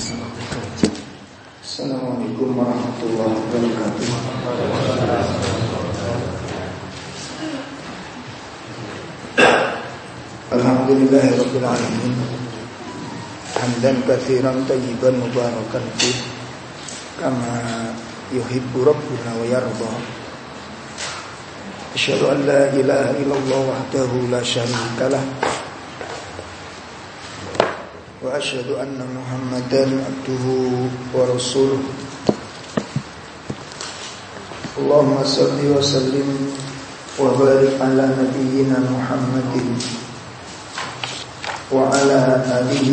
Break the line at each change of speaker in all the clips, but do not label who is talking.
Assalamualaikum warahmatullahi wabarakatuh. Alhamdulillahirabbil alamin. Hamdan katsiran tayyiban mubarakan fi kama yuhibbu rabbuna wa yarda. Asyhadu an la ilaha illallah wahdahu la. وأشهد أن محمدا عبده ورسوله. اللهم صل وسلم وبارك على نبينا محمد وعلى آله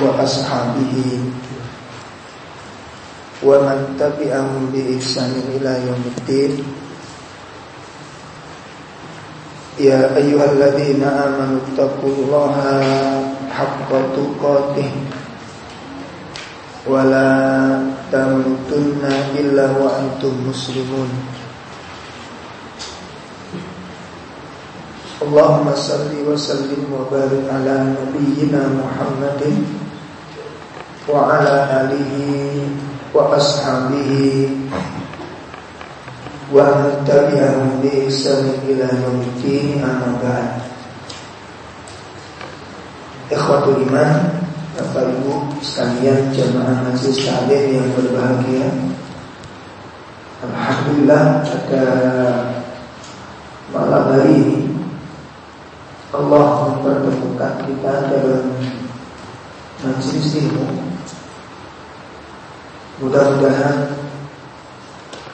وأصحابه ومن تبعهم بإحسان إلى يوم الدين. يا أيها الذين آمنوا اتقوا الله حق تقاته ولا تموتن إلا وأنتم مسلمون اللهم صل وسلم وبارك على نبينا محمد وعلى آله وأصحابه ومن تبعهم بإحسان إلى يوم الدين أما بعد Ikhwatul iman Bapak Ibu sekalian jemaah majlis taklim yang berbahagia. Alhamdulillah pada malam hari ini Allah mempertemukan kita dalam majlis ilmu. Mudah-mudahan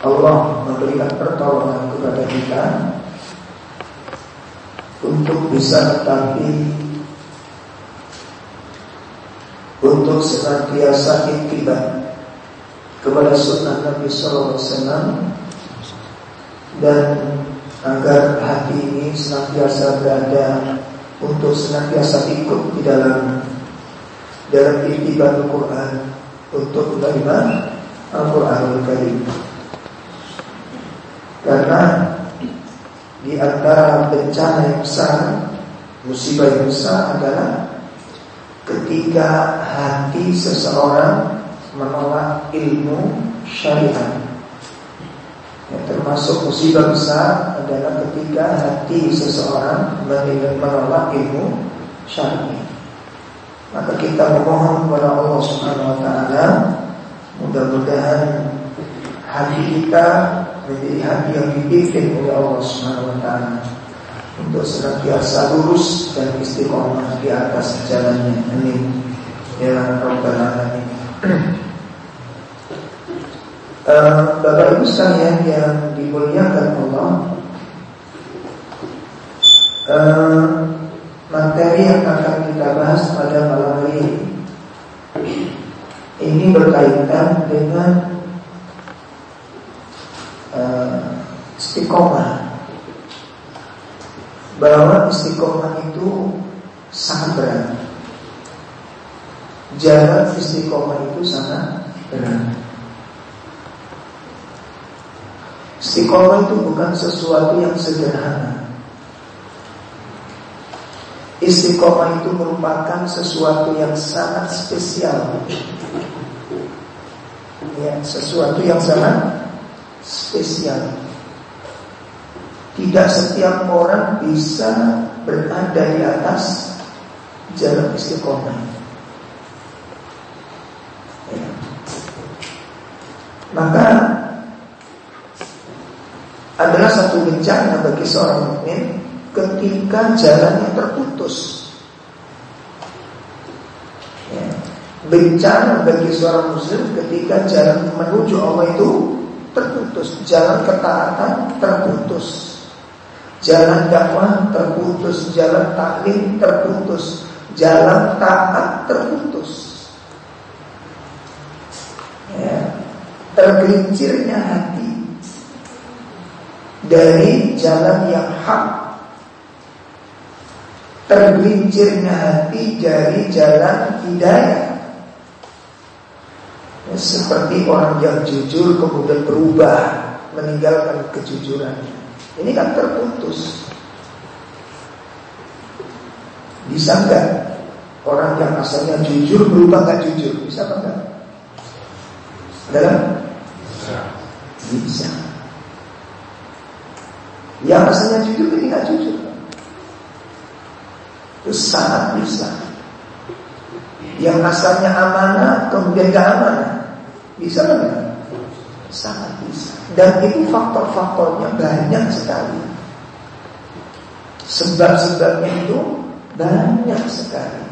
Allah memberikan pertolongan kepada kita Untuk bisa tetapi untuk senantiasa intiba kepada sunnah Nabi Wasallam dan agar hati ini senantiasa berada untuk senantiasa ikut di dalam dalam intiba Al-Quran untuk menerima Al-Quran Al-Karim. Karena di antara bencana yang besar musibah yang besar adalah ketika hati seseorang menolak ilmu syariat. Ya, termasuk musibah besar adalah ketika hati seseorang menolak ilmu syariat. Maka kita memohon kepada Allah Subhanahu wa taala mudah-mudahan hati kita menjadi hati yang dipimpin oleh Allah Subhanahu wa taala untuk senantiasa lurus dan istiqomah di atas jalannya. Amin. Ya Rabbal Alamin. uh, Bapak Ibu sekalian yang dimuliakan Allah, uh, materi yang akan kita bahas pada malam hari ini ini berkaitan dengan uh, istiqomah bahwa istiqomah itu sangat berat. Jalan istiqomah itu sangat berat. Istiqomah itu bukan sesuatu yang sederhana. Istiqomah itu merupakan sesuatu yang sangat spesial. Ya, sesuatu yang sangat spesial. Tidak setiap orang bisa berada di atas jalan istiqomah. Maka adalah satu bencana bagi seorang mukmin ketika jalannya terputus. Ya. Bencana bagi seorang muslim ketika jalan menuju Allah itu terputus, jalan ketaatan terputus. Jalan dakwah terputus, jalan taklim terputus, jalan taat terputus. Ya, tergelincirnya hati dari jalan yang hak. Tergelincirnya hati dari jalan hidayah. Ya, seperti orang yang jujur kemudian berubah meninggalkan kejujurannya. Ini kan terputus. Bisa enggak orang yang asalnya jujur berubah nggak jujur, bisa apa enggak? Dalam? Bisa. Yang asalnya jujur nggak jujur. Itu sangat bisa. Yang asalnya amanah kemudian gak amanah, bisa enggak? Sangat bisa. Dan itu faktor-faktornya banyak sekali. Sebab-sebabnya itu banyak sekali.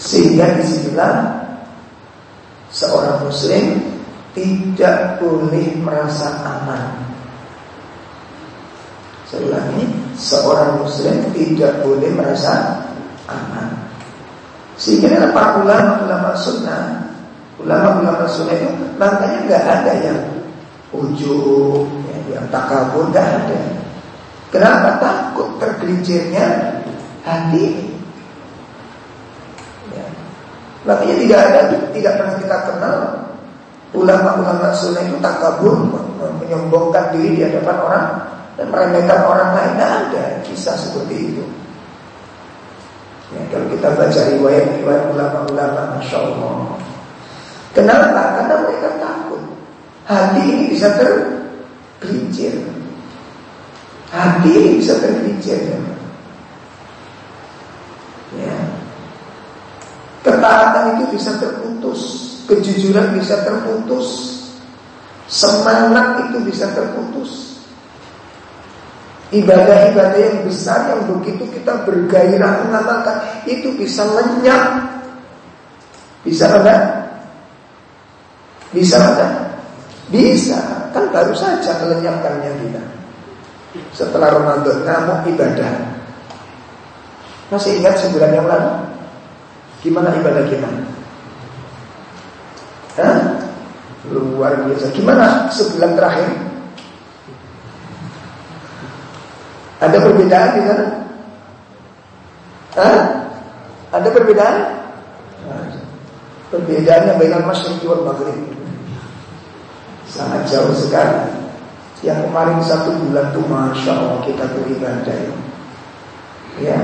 Sehingga di sinilah seorang muslim tidak boleh merasa aman. Saya ulangi, seorang muslim tidak boleh merasa aman. Sehingga para ulama-ulama sunnah, ulama-ulama sunnah itu makanya nggak ada yang ujung, yang takabur, nggak ada. Kenapa takut tergelincirnya hati? Ya. Makanya tidak ada, tidak pernah kita kenal ulama-ulama sunnah itu takabur, menyombongkan diri di hadapan orang dan meremehkan orang lain. Tidak ada kisah seperti itu. Ya, kalau kita baca riwayat-riwayat ulama-ulama, masya Allah. Kenapa? Karena mereka takut hati ini bisa tergelincir. Hati ini bisa tergelincir. Ya. Ketaatan itu bisa terputus, kejujuran bisa terputus, semangat itu bisa terputus. Ibadah-ibadah yang besar yang begitu kita bergairah mengamalkan itu bisa lenyap. Bisa enggak? Bisa enggak? Bisa. Kan baru saja melenyapkannya kita. Setelah Ramadan kamu ibadah. Masih ingat sebulan yang lalu? Gimana ibadah kita? Hah? Luar biasa. Gimana sebulan terakhir? Ada perbedaan di sana? Hah? Ada perbedaan? Perbedaannya bagian masyarakat wal maghrib Sangat jauh sekali Yang kemarin satu bulan tuh Masya Allah kita beribadah Ya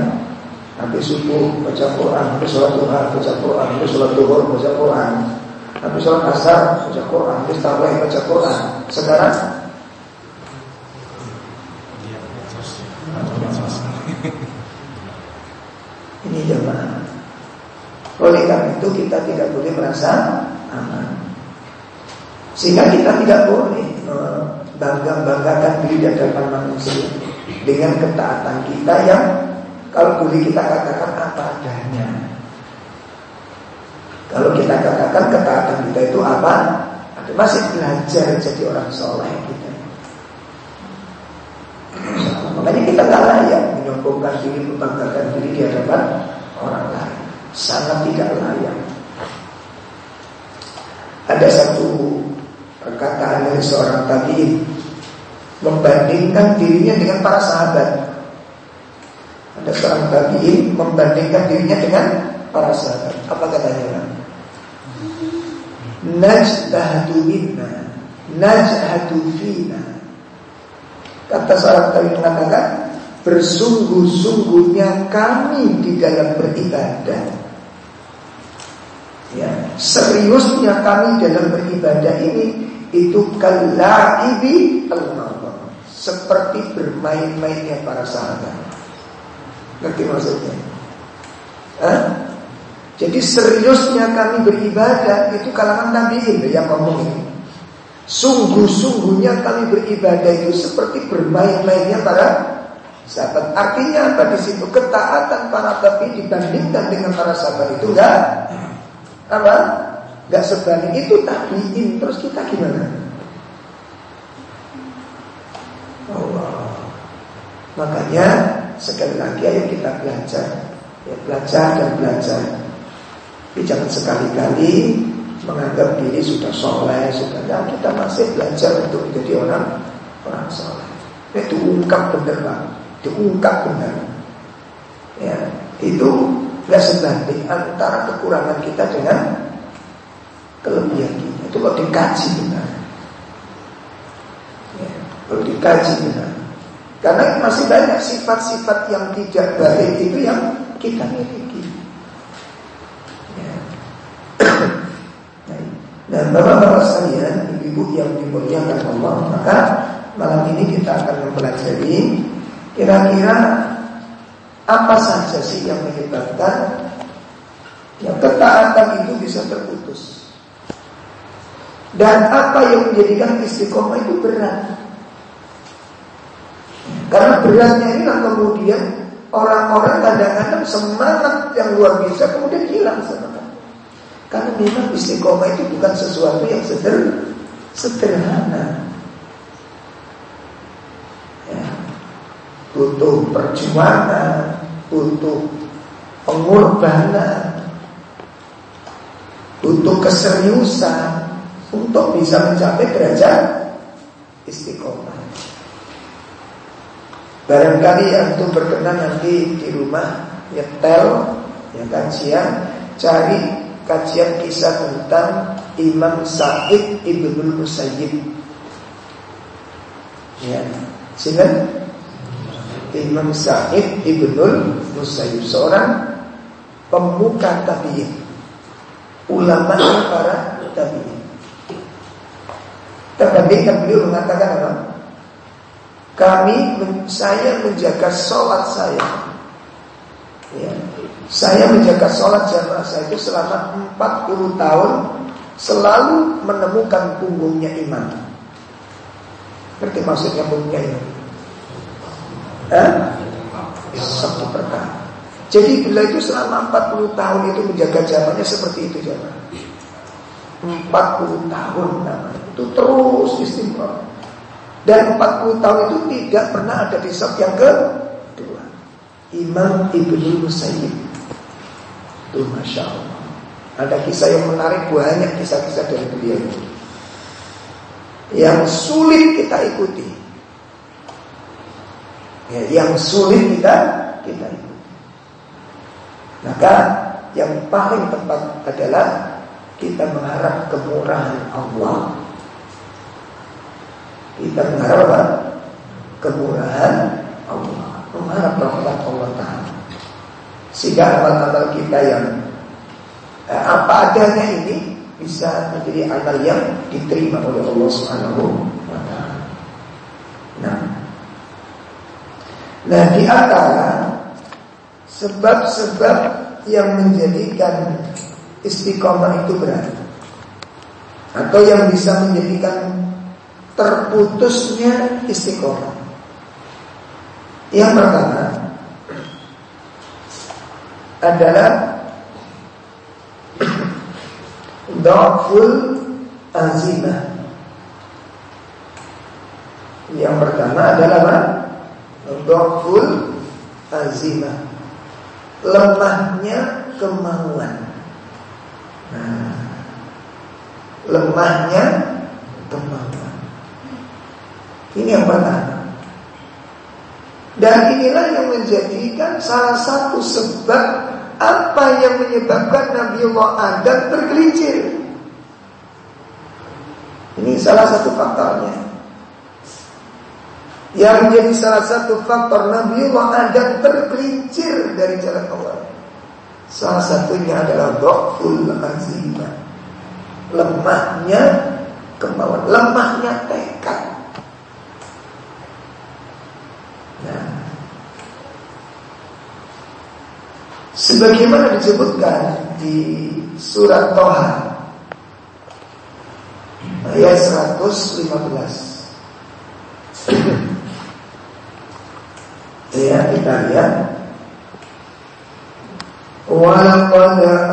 Habis subuh baca Quran Habis sholat duha baca Quran Habis sholat duhur baca Quran Habis sholat asar baca Quran Habis tarawih baca Quran Sekarang Ini jamaah. Oleh karena itu kita tidak boleh merasa aman. Sehingga kita tidak boleh bangga-banggakan diri di hadapan manusia dengan ketaatan kita yang kalau boleh kita katakan apa adanya. Kalau kita katakan ketaatan kita itu apa? Masih belajar jadi orang soleh kita. Makanya kita nggak layak menyombongkan diri, membanggakan diri di hadapan orang lain. Sangat tidak layak. Ada satu perkataan dari seorang tabiin membandingkan dirinya dengan para sahabat. Ada seorang tabiin membandingkan dirinya dengan para sahabat. Apa katanya? Najtahadu minna, najhadu fina, Kata seorang tadi mengatakan Bersungguh-sungguhnya kami di dalam beribadah ya, Seriusnya kami dalam beribadah ini Itu kalaibi Allah Seperti bermain-mainnya para sahabat Ngerti maksudnya? Hah? Jadi seriusnya kami beribadah Itu kalangan Nabi yang ngomong ini Sungguh-sungguhnya kami beribadah itu seperti bermain-mainnya para sahabat. Artinya apa di situ? Ketaatan para nabi dibandingkan dengan para sahabat itu enggak apa? Enggak sebanding itu tabiin. Terus kita gimana? Allah. Makanya sekali lagi ayo kita belajar. Ya, belajar dan belajar. Tapi jangan sekali-kali menganggap diri sudah soleh, sudah ya kita masih belajar untuk menjadi orang orang soleh. Itu ungkap benar pak, diungkap benar. Ya, itu nggak sebanding antara kekurangan kita dengan kelebihan kita. Itu kalau dikaji benar. Ya, kalau dikaji benar. Karena masih banyak sifat-sifat yang tidak baik itu yang kita miliki. Nah, bapak-bapak sekalian, ibu-ibu yang dimuliakan Allah, maka malam ini kita akan mempelajari kira-kira apa saja sih yang menyebabkan yang ketaatan itu bisa terputus. Dan apa yang menjadikan istiqomah itu berat. Karena beratnya ini kan kemudian orang-orang kadang-kadang semangat yang luar biasa kemudian hilang semangat. Karena memang istiqomah itu bukan sesuatu yang sederhana. sederhana. Ya. Butuh perjuangan, butuh pengorbanan, butuh keseriusan untuk bisa mencapai derajat istiqomah. Barangkali yang itu berkenan nanti di rumah nyetel ya kajian cari kajian kisah tentang Imam Sa'id Ibnul Musayyib. Ya, sini Imam Sa'id Ibnul Musayyib seorang pemuka tabi'in, ulama para tabi'in. Terkadang beliau mengatakan apa? Kami, saya menjaga sholat saya. Ya, saya menjaga sholat jamaah saya itu selama 40 tahun Selalu menemukan punggungnya imam. Berarti maksudnya punggungnya imam? Eh? Satu perkara. Jadi bila itu selama 40 tahun itu menjaga jamaahnya seperti itu jamaah. 40 tahun namanya. Itu terus istimewa. Dan 40 tahun itu tidak pernah ada di yang kedua. Imam Ibnu Musayyib itu Masya Allah. Ada kisah yang menarik Banyak kisah-kisah dari beliau Yang sulit kita ikuti. Ya, Yang sulit kita Kita ikuti. Maka yang paling tepat adalah Kita mengharap kemurahan Allah. Kita mengharap apa? Kemurahan Allah. Mengharap rahmat Allah Ta'ala sehingga amal-amal kita yang eh, apa adanya ini bisa menjadi amal yang diterima oleh Allah Subhanahu. Nah, nah di antara sebab-sebab yang menjadikan istiqomah itu berat atau yang bisa menjadikan terputusnya istiqomah. Yang pertama, adalah Da'ful azimah. Yang pertama adalah apa? Azimah. Lemahnya kemauan. Nah, Lemahnya kemauan. Ini yang pertama dan inilah yang menjadikan salah satu sebab apa yang menyebabkan Nabi Allah Adam tergelincir. Ini salah satu faktornya. Yang menjadi salah satu faktor Nabi Allah Adam tergelincir dari jalan Allah. Salah satunya adalah Dhaful azimah. Lemahnya kemauan, lemahnya tekad. Sebagaimana disebutkan di surat Toha ayat 115. ya kita lihat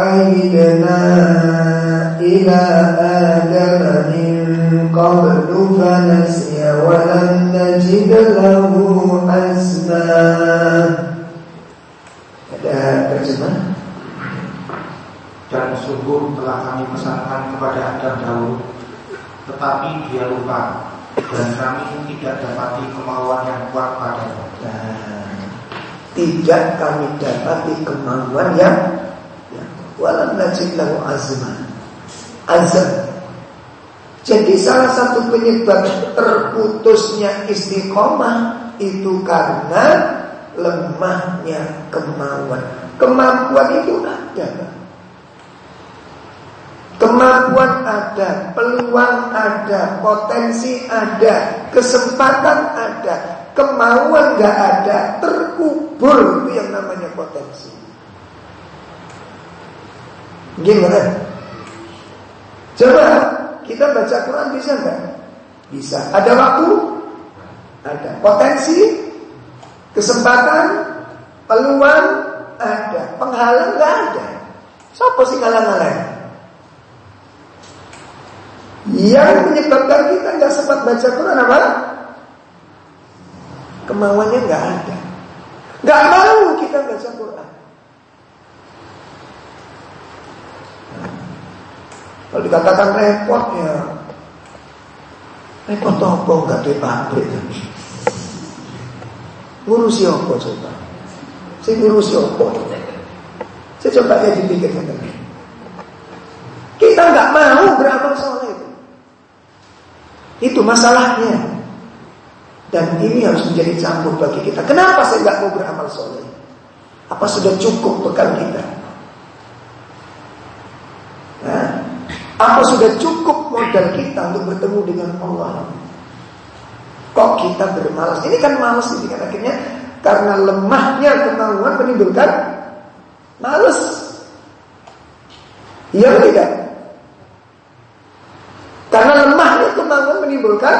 aidna ila Adam min qablu fanasiya wa lam najid lahu
terjemah dan sungguh telah kami pesankan kepada Adam dahulu tetapi dia lupa dan kami tidak dapati kemauan yang kuat padanya.
Nah, tidak kami dapati kemauan yang walam najib lahu azman azam. Jadi salah satu penyebab terputusnya istiqomah itu karena lemahnya kemauan. Kemampuan itu ada. Kemampuan ada, peluang ada, potensi ada, kesempatan ada, kemauan gak ada, terkubur itu yang namanya potensi. Gimana? Coba kita baca Quran bisa nggak? Bisa. Ada waktu? Ada. Potensi? Kesempatan? Peluang? Ada. Penghalang nggak ada. Siapa sih ngalang-ngalang? Yang menyebabkan kita nggak sempat baca Quran apa? Kemauannya nggak ada. Nggak mau kita baca Quran. Kalau dikatakan repot ya Repot apa nggak di pabrik Ngurusi apa coba Saya ngurusi apa Saya coba ya dipikirkan Kita nggak mau beramal soleh itu masalahnya. Dan ini harus menjadi campur bagi kita. Kenapa saya nggak mau beramal soleh? Apa sudah cukup bekal kita? Nah, apa sudah cukup modal kita untuk bertemu dengan Allah? Kok kita bermalas? Ini kan malas ini kan akhirnya karena lemahnya kemauan menimbulkan malas. Iya tidak? Karena lemahnya kemauan menimbulkan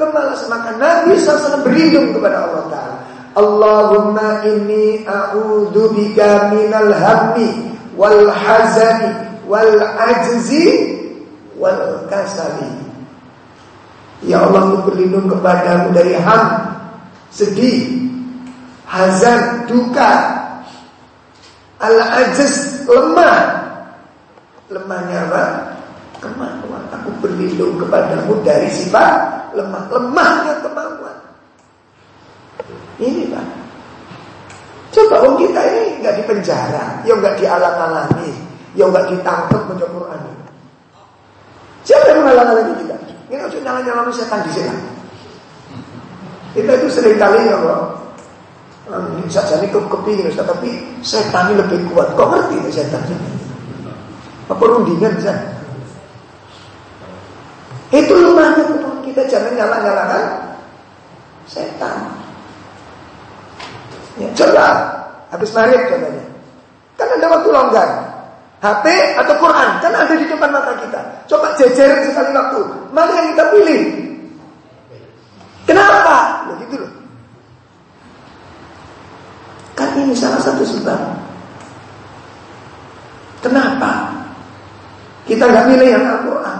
kemalasan. Maka Nabi SAW berlindung kepada Allah Ta'ala. Allahumma inni a'udhu bika minal hammi wal hazani wal ajzi wal kasali. Ya Allah, aku berlindung kepadamu dari ham, sedih, hazan, duka, al-ajiz, lemah. Lemahnya apa? kemampuan. Aku berlindung kepadamu dari sifat lemah. Lemahnya kemampuan. Ini Pak. Coba orang kita ini nggak di penjara, ya nggak dialang-alangi, ya nggak ditangkap baca Quran. Siapa yang menghalang-halangi kita? Ini harus nyala-nyala setan di sini. Kita itu sering kali ya kok saja ini kepingin Ustaz, tapi setan ini lebih kuat. Kok ngerti ini setan? Apa rundingan bisa? Itu Tuhan kita jangan nyala-nyalakan setan. Ya, coba habis maghrib contohnya. Kan ada waktu longgar. HP atau Quran kan ada di depan mata kita. Coba jejerin sekali waktu. Mana yang kita pilih? Kenapa? Begitu loh. Kan ini salah satu sebab. Kenapa? Kita nggak milih yang Al-Quran.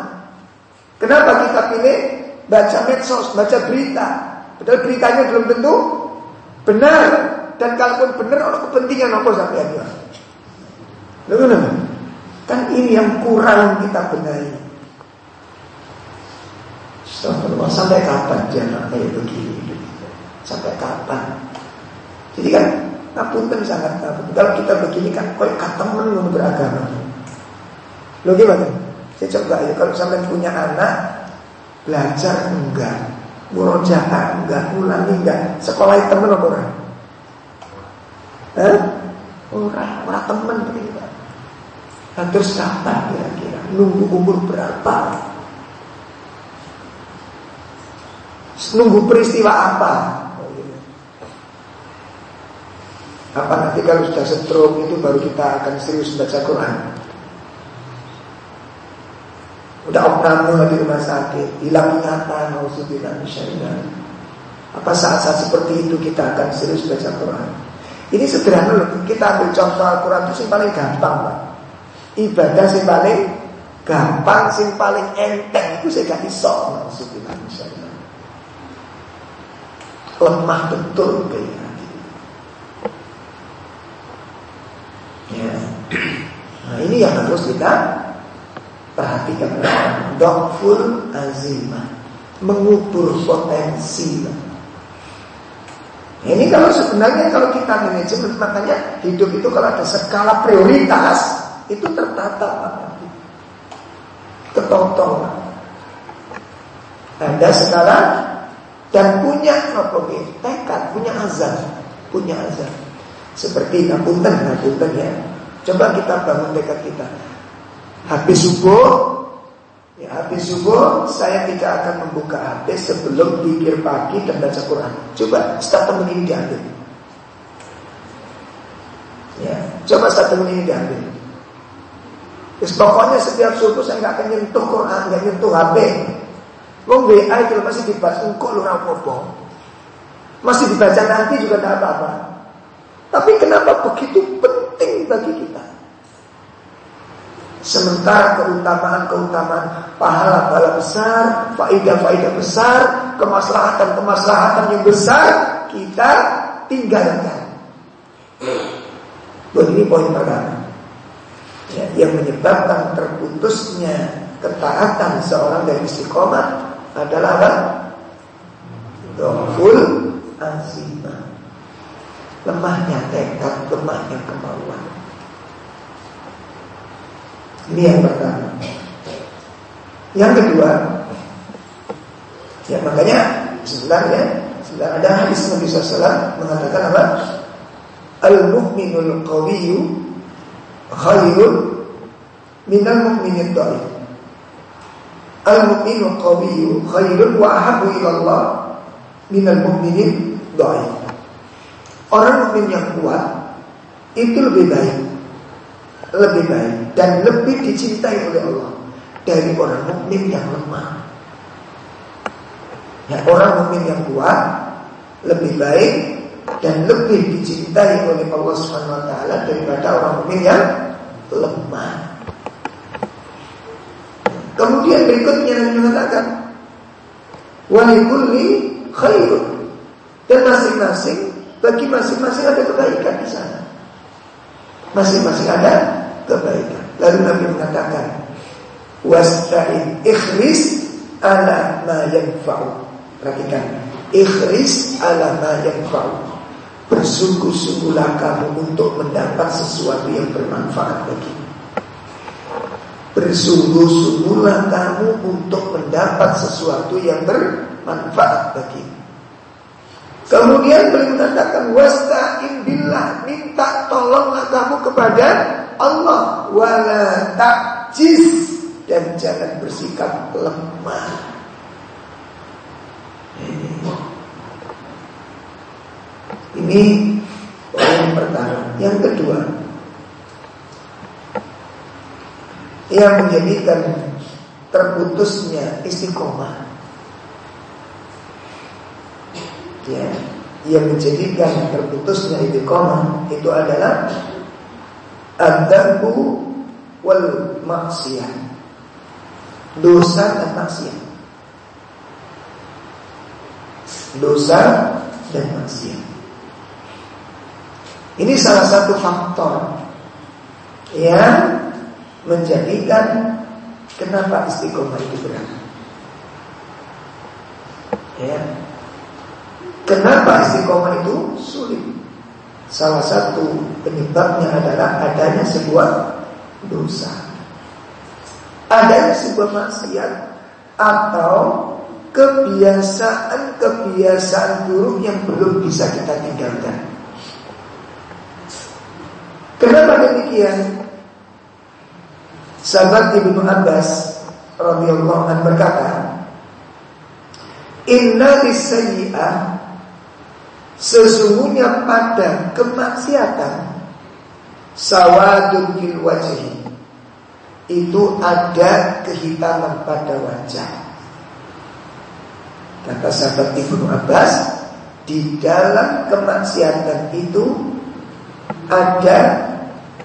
Kenapa kita pilih baca medsos, baca berita? Padahal beritanya belum tentu benar. Dan kalaupun benar, orang kepentingan apa sampai ada. Lalu Kan ini yang kurang kita benahi. Astagfirullah, sampai kapan jangan kayak begini? Sampai kapan? Jadi kan ngapunten sangat ngapunten. Kalau kita begini kan kok katemen beragama. Lo gimana? Saya coba ya kalau sampai punya anak belajar enggak, murojaah enggak, ulangi enggak, sekolah temen apa orang? Eh? Orang, orang temen begitu. Nah, terus kapan kira-kira? Nunggu umur berapa? Nunggu peristiwa apa? Apa nanti kalau sudah stroke itu baru kita akan serius baca Quran? Udah operasional di rumah sakit, hilang ingatan, nauzubillah misalnya. Apa saat-saat seperti itu kita akan serius baca Quran? Ini sederhana loh. Kita ambil contoh Al-Quran itu yang paling gampang, Pak. Ibadah yang paling gampang, yang paling enteng itu saya gak iso, misalnya. Lemah betul kayak Ya. Nah ini yang harus kita Perhatikan. Dokful azimah. Mengubur potensi. Ini kalau sebenarnya Kalau kita manajemen Makanya hidup itu kalau ada skala prioritas Itu tertata Ketotong. Ada skala Dan punya apa Tekad, punya azam. Punya azam Seperti ngapunten, ngapunten ya Coba kita bangun tekad kita Habis subuh Ya, habis subuh saya tidak akan membuka HP sebelum pikir pagi dan baca Quran. Coba satu menit diambil. Ya, coba satu menit diambil. Terus pokoknya setiap subuh saya nggak akan nyentuh Quran, nggak nyentuh HP. Wong WA itu masih dibaca, engkau lu apa Masih dibaca nanti juga tidak apa-apa. Tapi kenapa begitu penting bagi kita? Sementara keutamaan-keutamaan pahala-pahala besar, faidah-faidah besar, kemaslahatan-kemaslahatan yang besar kita tinggalkan. Begini poin pertama. Ya, yang menyebabkan terputusnya ketaatan seorang dari istiqomah adalah apa? Dhaful azimah. Lemahnya tekad, lemahnya kemauan. Ini yang pertama. Yang kedua, ya makanya sebenarnya sudah ada hadis Nabi SAW mengatakan apa? Al-mu'minul qawiyyu khairun minal mu'minid dhaif. Al-mu'minul qawiyyu khairun wa ahabbu ila Allah minal mu'minid dhaif. Orang mukmin yang kuat itu lebih baik lebih baik dan lebih dicintai oleh Allah dari orang mukmin yang lemah. Ya, orang mukmin yang kuat lebih baik dan lebih dicintai oleh Allah Subhanahu wa taala daripada orang mukmin yang lemah. Kemudian berikutnya yang mengatakan walikulli khairun dan masing-masing bagi masing-masing ada kebaikan di sana. Masing-masing ada kebaikan. Lalu Nabi mengatakan, "Wasta'in ikhris ala ma yanfa'u." Perhatikan, ikhris ala ma yanfa'u. Bersungguh-sungguhlah kamu untuk mendapat sesuatu yang bermanfaat bagi Bersungguh-sungguhlah kamu untuk mendapat sesuatu yang bermanfaat bagi Kemudian beliau mengatakan wasta'in billah, minta tolonglah kamu kepada Allah wala takjis dan jangan bersikap lemah. Ini, poin pertama. Yang kedua, yang menjadikan terputusnya istiqomah. Ya, yang menjadikan terputusnya istiqomah itu adalah Adzambu wal maksiyah Dosa dan maksiat. Dosa dan maksiat. Ini salah satu faktor Yang menjadikan Kenapa istiqomah itu berat. Ya Kenapa istiqomah itu sulit? Salah satu penyebabnya adalah adanya sebuah dosa. Adanya sebuah maksiat Atau kebiasaan-kebiasaan buruk yang belum bisa kita tinggalkan. Kenapa demikian? Sahabat Ibnu Abbas radhiyallahu anhu berkata, "Inna lisayyi'ah Sesungguhnya pada kemaksiatan Sawadun fil wajhi Itu ada kehitaman pada wajah. Kata sahabat Ibnu Abbas Di dalam kemaksiatan itu Ada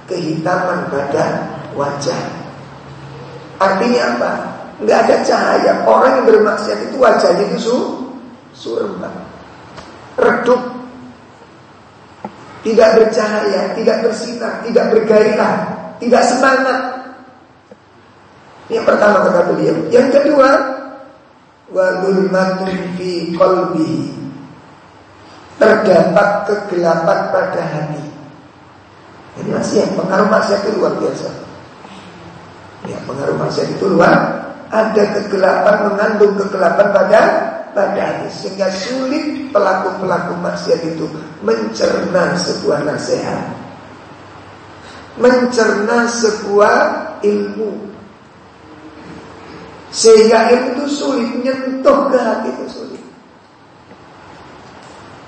kehitaman pada wajah. Artinya apa? Enggak ada cahaya. Orang yang bermaksiat itu wajahnya itu su suram redup, tidak bercahaya, tidak bersinar, tidak bergairah, tidak semangat. Yang pertama kata beliau. Yang kedua, wa fi qalbihi. Terdapat kegelapan pada hati. Ini masih yang pengaruh maksiat itu luar biasa. Ya, pengaruh maksiat itu luar. Ada kegelapan mengandung kegelapan pada pada sehingga sulit pelaku-pelaku maksiat itu mencerna sebuah nasihat mencerna sebuah ilmu Sehingga ilmu itu sulit menyentuh ke hati itu sulit.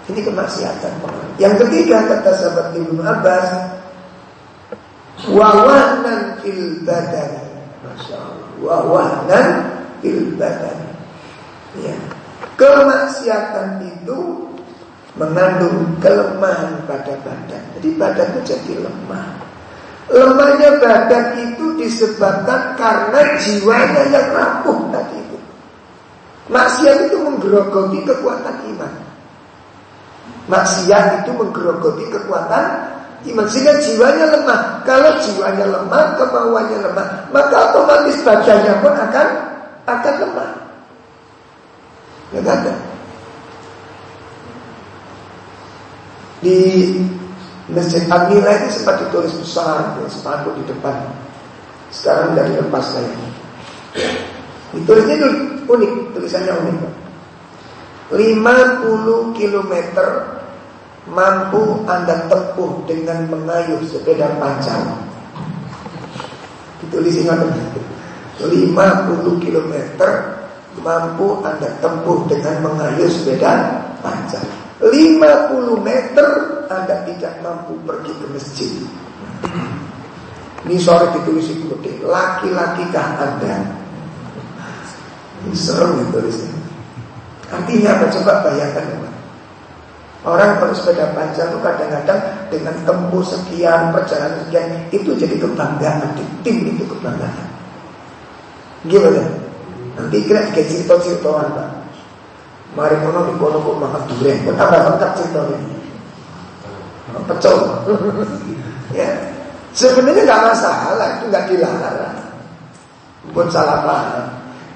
Ini kemaksiatan. Yang ketiga kata sahabat Ibnu Abbas, wawanan fil badan. Masya Allah. Wawanan fil badan. Ya. Kemaksiatan itu mengandung kelemahan pada badan. Jadi badan itu jadi lemah. Lemahnya badan itu disebabkan karena jiwanya yang rapuh tadi itu. Maksiat itu menggerogoti kekuatan iman. Maksiat itu menggerogoti kekuatan iman sehingga jiwanya lemah. Kalau jiwanya lemah, kemauannya lemah, maka otomatis badannya pun akan akan lemah. Ya ada. Di Masjid Amira itu sempat ditulis besar ya, sepatu di depan. Sekarang dari lepas saya. Ditulisnya unik, tulisannya unik. 50 km mampu Anda tempuh dengan mengayuh sepeda panjang. Ditulis ingat 50 km mampu Anda tempuh dengan mengayuh sepeda panjang. 50 meter Anda tidak mampu pergi ke masjid Ini sore ditulis itu Laki-laki kah Anda Ini serem tulisnya Artinya apa? Coba bayangkan Orang kalau sepeda panjang itu kadang-kadang dengan tempuh sekian, perjalanan sekian, itu jadi kebanggaan di tim itu kebanggaan. Gimana? Nanti kira kayak cerita-ceritaan pak. Mari kono di kono kok makan durian. Betapa lengkap cerita ini. Pecel. ya. Sebenarnya nggak masalah, itu nggak dilarang. Bukan salah paham.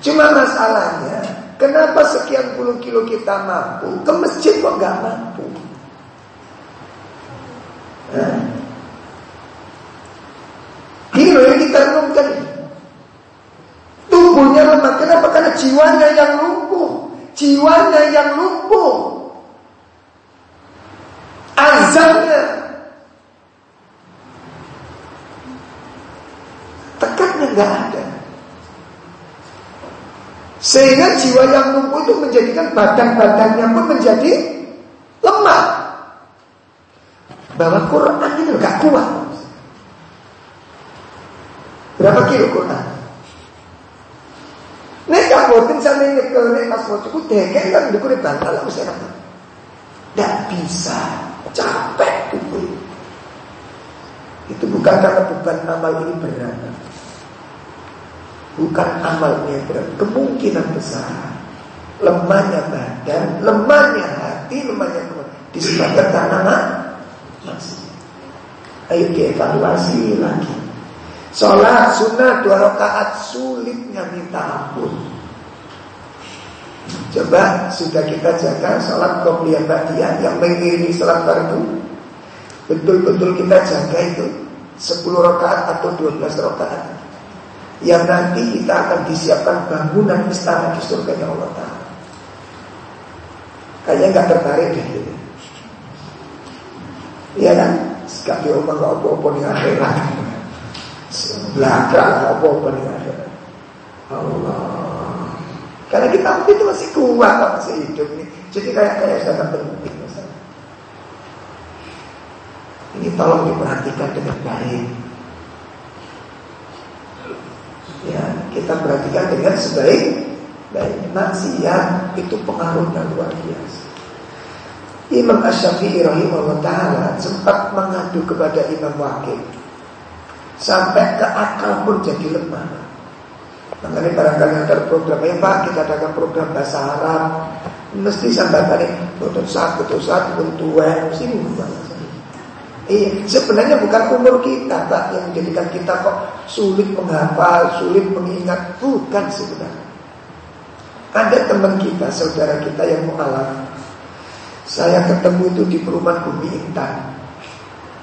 Cuma masalahnya, kenapa sekian puluh kilo kita mampu, ke masjid kok nggak mampu? Nah. Ini loh yang kita renungkan. Tubuhnya lemah, kenapa? Karena jiwanya yang lumpuh jiwanya yang lumpuh, azamnya, tekannya nggak ada. Sehingga jiwa yang lumpuh itu menjadikan badan-badannya pun menjadi lemah. Bahwa Quran itu nggak kuat. Berapa kilo Quran? Kabotin sampe nyekel nek pas mau cukup deket kan dukure bantal lah mesti enak. Tidak bisa, capek tubuh. Itu bukan karena beban amal ini berat. Bukan amalnya berat, kemungkinan besar lemahnya badan, lemahnya hati, lemahnya ke mana disebabkan karena masih. Ayo dievaluasi lagi. Sholat sunnah dua rakaat sulitnya minta ampun. Coba sudah kita jaga sholat qobliyah ba'diyah yang mengiringi sholat fardu. Betul-betul kita jaga itu 10 rakaat atau 12 rakaat. Yang nanti kita akan disiapkan bangunan istana di surga yang Allah Ta'ala. Kayaknya nggak tertarik deh. Gitu. Iya kan? Sekali omong nggak apa-apa nih akhirat. Belakang apa-apa nih akhirat. Allah. Karena kita itu masih kuat, masih hidup nih. Jadi kayak kayak sangat penting. Ini tolong diperhatikan dengan baik. Ya, kita perhatikan dengan sebaik baik. Maksiat itu pengaruhnya luar biasa. Imam Ash-Syafi'i rahimahullah ta'ala sempat mengadu kepada Imam Wakil Sampai ke akal pun jadi lemah Makanya barangkali ada Ya Pak kita adakan program bahasa Arab. Mesti sampai tadi Betul saat betul tua Sini Iya, sebenarnya bukan umur kita Pak Yang menjadikan kita kok sulit menghafal Sulit mengingat. Bukan sebenarnya. Ada teman kita, saudara kita yang mualaf Saya ketemu itu di perumahan Bumi Intan.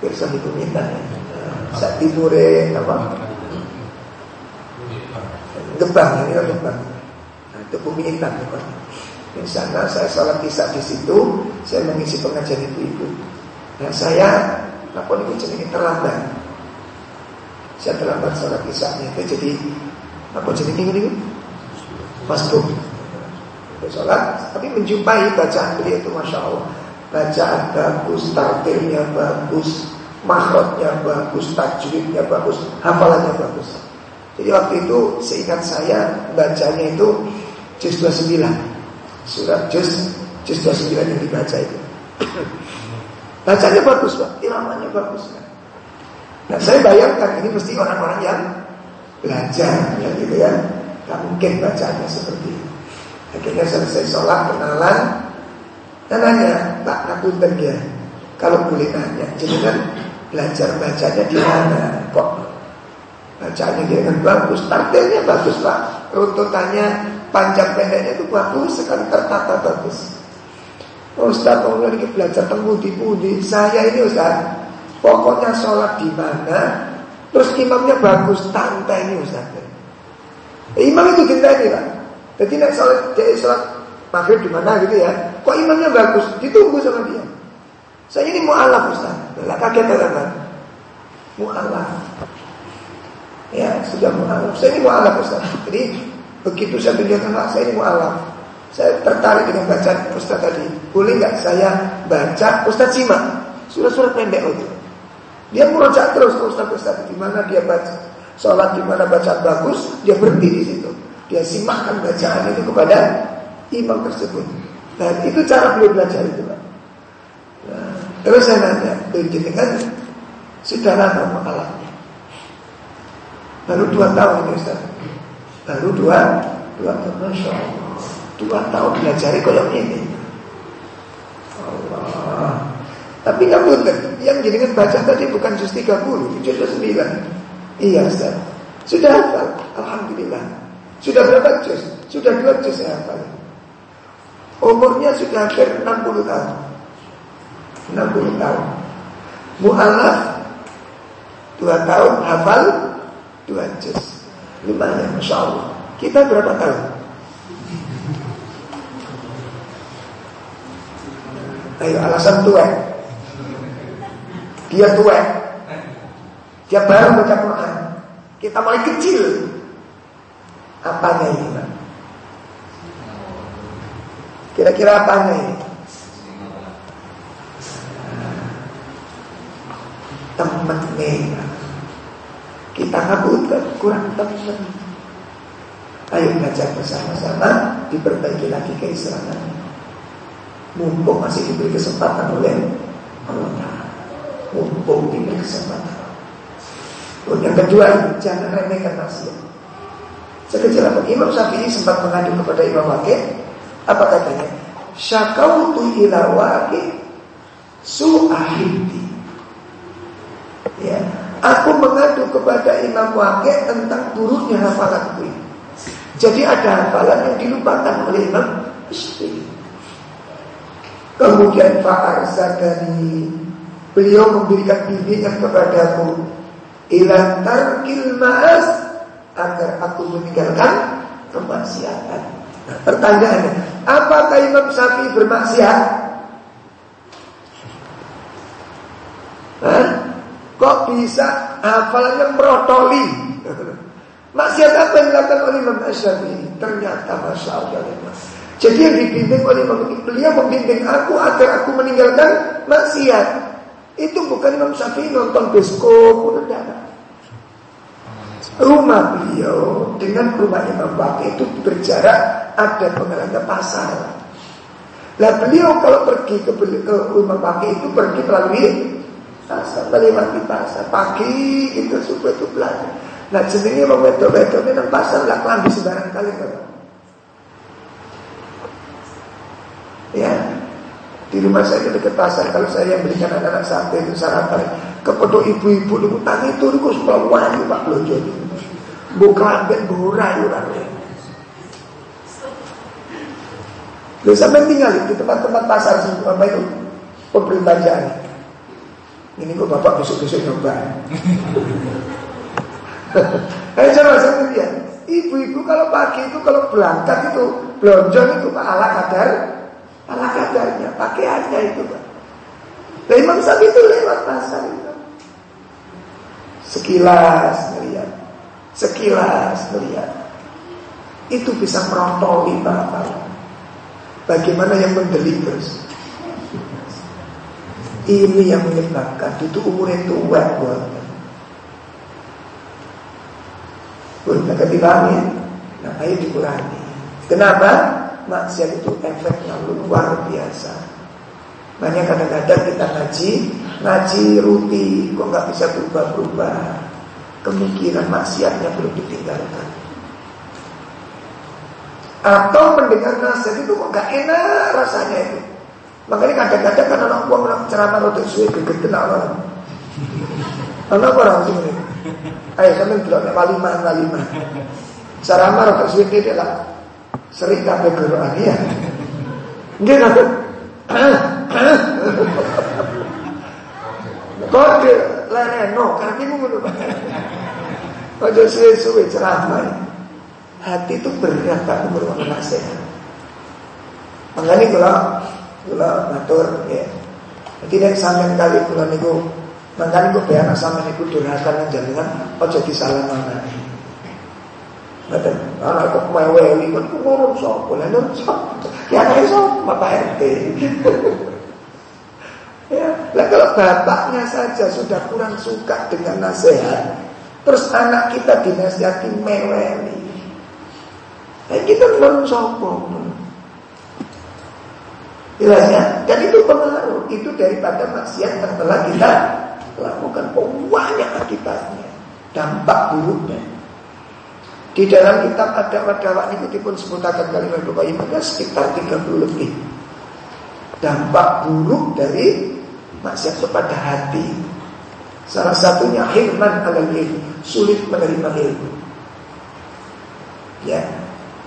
Pirsa di Bumi Intan ya. Saat timure apa? Gebang, ini kan Gebang. Nah, itu bumi intan bukan. Di sana saya sholat kisah di situ, saya mengisi pengajian ibu-ibu. Nah saya, apa ini jadi terlambat. Saya terlambat sholat kisahnya itu jadi apa jadi ini ini? masbuk. Sholat, tapi menjumpai bacaan beliau itu masya Allah. Bacaan bagus, tartilnya bagus, mahrotnya bagus, tajwidnya bagus, hafalannya bagus. Jadi waktu itu seingat saya bacanya itu juz 29. Surat juz juz 29 yang dibaca itu. Bacanya bagus Pak, iramanya bagus Pak. Nah saya bayangkan ini mesti orang-orang yang belajar ya gitu ya. Gak mungkin bacanya seperti ini. Akhirnya selesai sholat kenalan dan nanya Pak Nakunten ya Kalau boleh nanya Jadi kan belajar bacanya di mana kok bacanya dia kan bagus tartilnya bagus Pak. Runtutannya panjang pendeknya itu bagus sekali tertata bagus. Ustaz mau lagi belajar temu di budi saya ini Ustaz pokoknya sholat di mana terus imamnya bagus tantai ini Ustaz. Imam itu kita ini Pak. Jadi nak sholat jadi sholat maghrib di mana gitu ya kok imamnya bagus? Ditunggu sama dia. Saya ini mu'alaf Ustaz. Lah kaget kan Mu'alaf Ya sudah mu'alaf Saya ini mu'alaf Ustaz Jadi begitu saya tunjukkan saya ini mu'alaf saya tertarik dengan bacaan Ustaz tadi. Boleh nggak saya baca Ustaz simak surat-surat pendek itu. Dia merojak terus ke Ustaz Ustaz di mana dia baca sholat di mana bacaan bagus, dia berhenti di situ. Dia simakkan bacaan itu kepada imam tersebut. Dan itu cara beliau belajar itu. Nah, terus saya nanya, dengan sudah lama alatnya? Baru dua tahun ya Ustaz. Baru dua, dua tahun, Masya Allah. Dua tahun belajar kalau ini. Allah. Tapi nggak benar. Yang jenengan baca tadi bukan juz 30, juz 9. Iya, Ustaz. Sudah hafal, alhamdulillah. Sudah berapa juz? Sudah dua juz saya hafal. Umurnya sudah hampir 60 tahun. 60 tahun. Mu'alaf dua tahun hafal dua juz. Lumayan, masya Allah. Kita berapa tahun? Ayo alasan tua. Dia tua. Dia baru baca Quran. Kita mulai kecil. Ini, Pak? Kira-kira apanya ini? Teman nih. Kita kabutkan kurang teman. Ayo belajar bersama-sama diperbaiki lagi keislaman. Mumpung masih diberi kesempatan oleh Allah. Mumpung diberi kesempatan. Oh, yang kedua jangan remehkan maksiat sekecil apa Imam Syafi'i sempat mengadu kepada Imam Wakil apa katanya? Syakautu ila Wakil su'ahibdi ya aku mengadu kepada Imam Wakil tentang buruknya hafalanku jadi ada hafalan yang dilupakan oleh Imam Syafi'i Kemudian Fa'arsa dari Beliau memberikan bimbingan kepadaku. Ilan tarkil ma'as. Agar aku meninggalkan kemaksiatan. Nah, Pertanyaannya Apakah Imam Syafi'i bermaksiat? Hah? Kok bisa hafalannya merotoli? Maksiat apa yang dilakukan oleh Imam Syafi'i? Ternyata Masya Allah jadi yang dibimbing oleh beliau membimbing aku agar aku meninggalkan maksiat. Itu bukan Imam Syafi'i nonton bioskop. Rumah beliau dengan rumah Imam Baki itu berjarak ada pengelanda pasar. Lah beliau kalau pergi ke, rumah Baki itu pergi melalui pasar, melewati pasar. Pagi itu supaya itu belajar. Nah jenenge mau betul-betul ini pasar lah kelambi sembarang kali. Ya, di rumah saya dekat pasar kalau saya yang belikan anak-anak sate itu sarapan kepada ibu-ibu itu tani itu itu sebuah wani pak belanja bukan ben burai orang Lu sampai tinggal di tempat-tempat pasar apa itu pembelanjaan. Ini kok bapak besok-besok nyoba. Ayo coba saya lihat. Ibu-ibu kalau pagi itu kalau berangkat itu belanja itu ala kadar Ala kadarnya, pakaiannya itu Pak. Dan Imam itu lewat pasar itu. Sekilas melihat. Sekilas melihat. Itu bisa merontoli para Bagaimana yang mendeliver Ini yang menyebabkan Itu umurnya tua buat Bukan ketibanya Nah ayo dikurangi? Kenapa? Maksiat itu efeknya luar biasa. Makanya kadang-kadang kita ngaji Ngaji rutin Kok nggak bisa berubah-berubah? Kemungkinan maksiatnya belum ditinggalkan. Atau mendengar nasihat itu kok gak enak rasanya itu Makanya kadang-kadang kan anak buah ceramah rotok suwe gegeten orang Anak orang sini Ayo sambil bilang walimah walimah Ceramah rotok suwe tidak lah Sering kabeh gerokan ya Dia kata Kode leneno ini ngono. Ojo suwe-suwe ceramah. Hati itu berat tak umur nasihat. Makanya kalau kalau matur ya. Jadi nek sampean kali kula niku mangkane kok bayar sama niku durhaka nang jenengan aja disalamane. Mboten ana kok meweli kok nurun sapa lha nurun sapa. Ya ana iso Bapak RT. Ya, lah kalau bapaknya saja sudah kurang suka dengan nasihat, terus anak kita dinasihati meweli. Nah, kita belum sombong. Jelas ya? Dan itu pengaruh. Itu daripada maksiat yang telah kita lakukan. Banyak akibatnya. Dampak buruknya. Di dalam kitab ada pada ini pun sebutakan kalimat Bapak Ibu sekitar 30 lebih. Dampak buruk dari maksiat kepada hati. Salah satunya hirman alal ilmu, sulit menerima ilmu. Ya.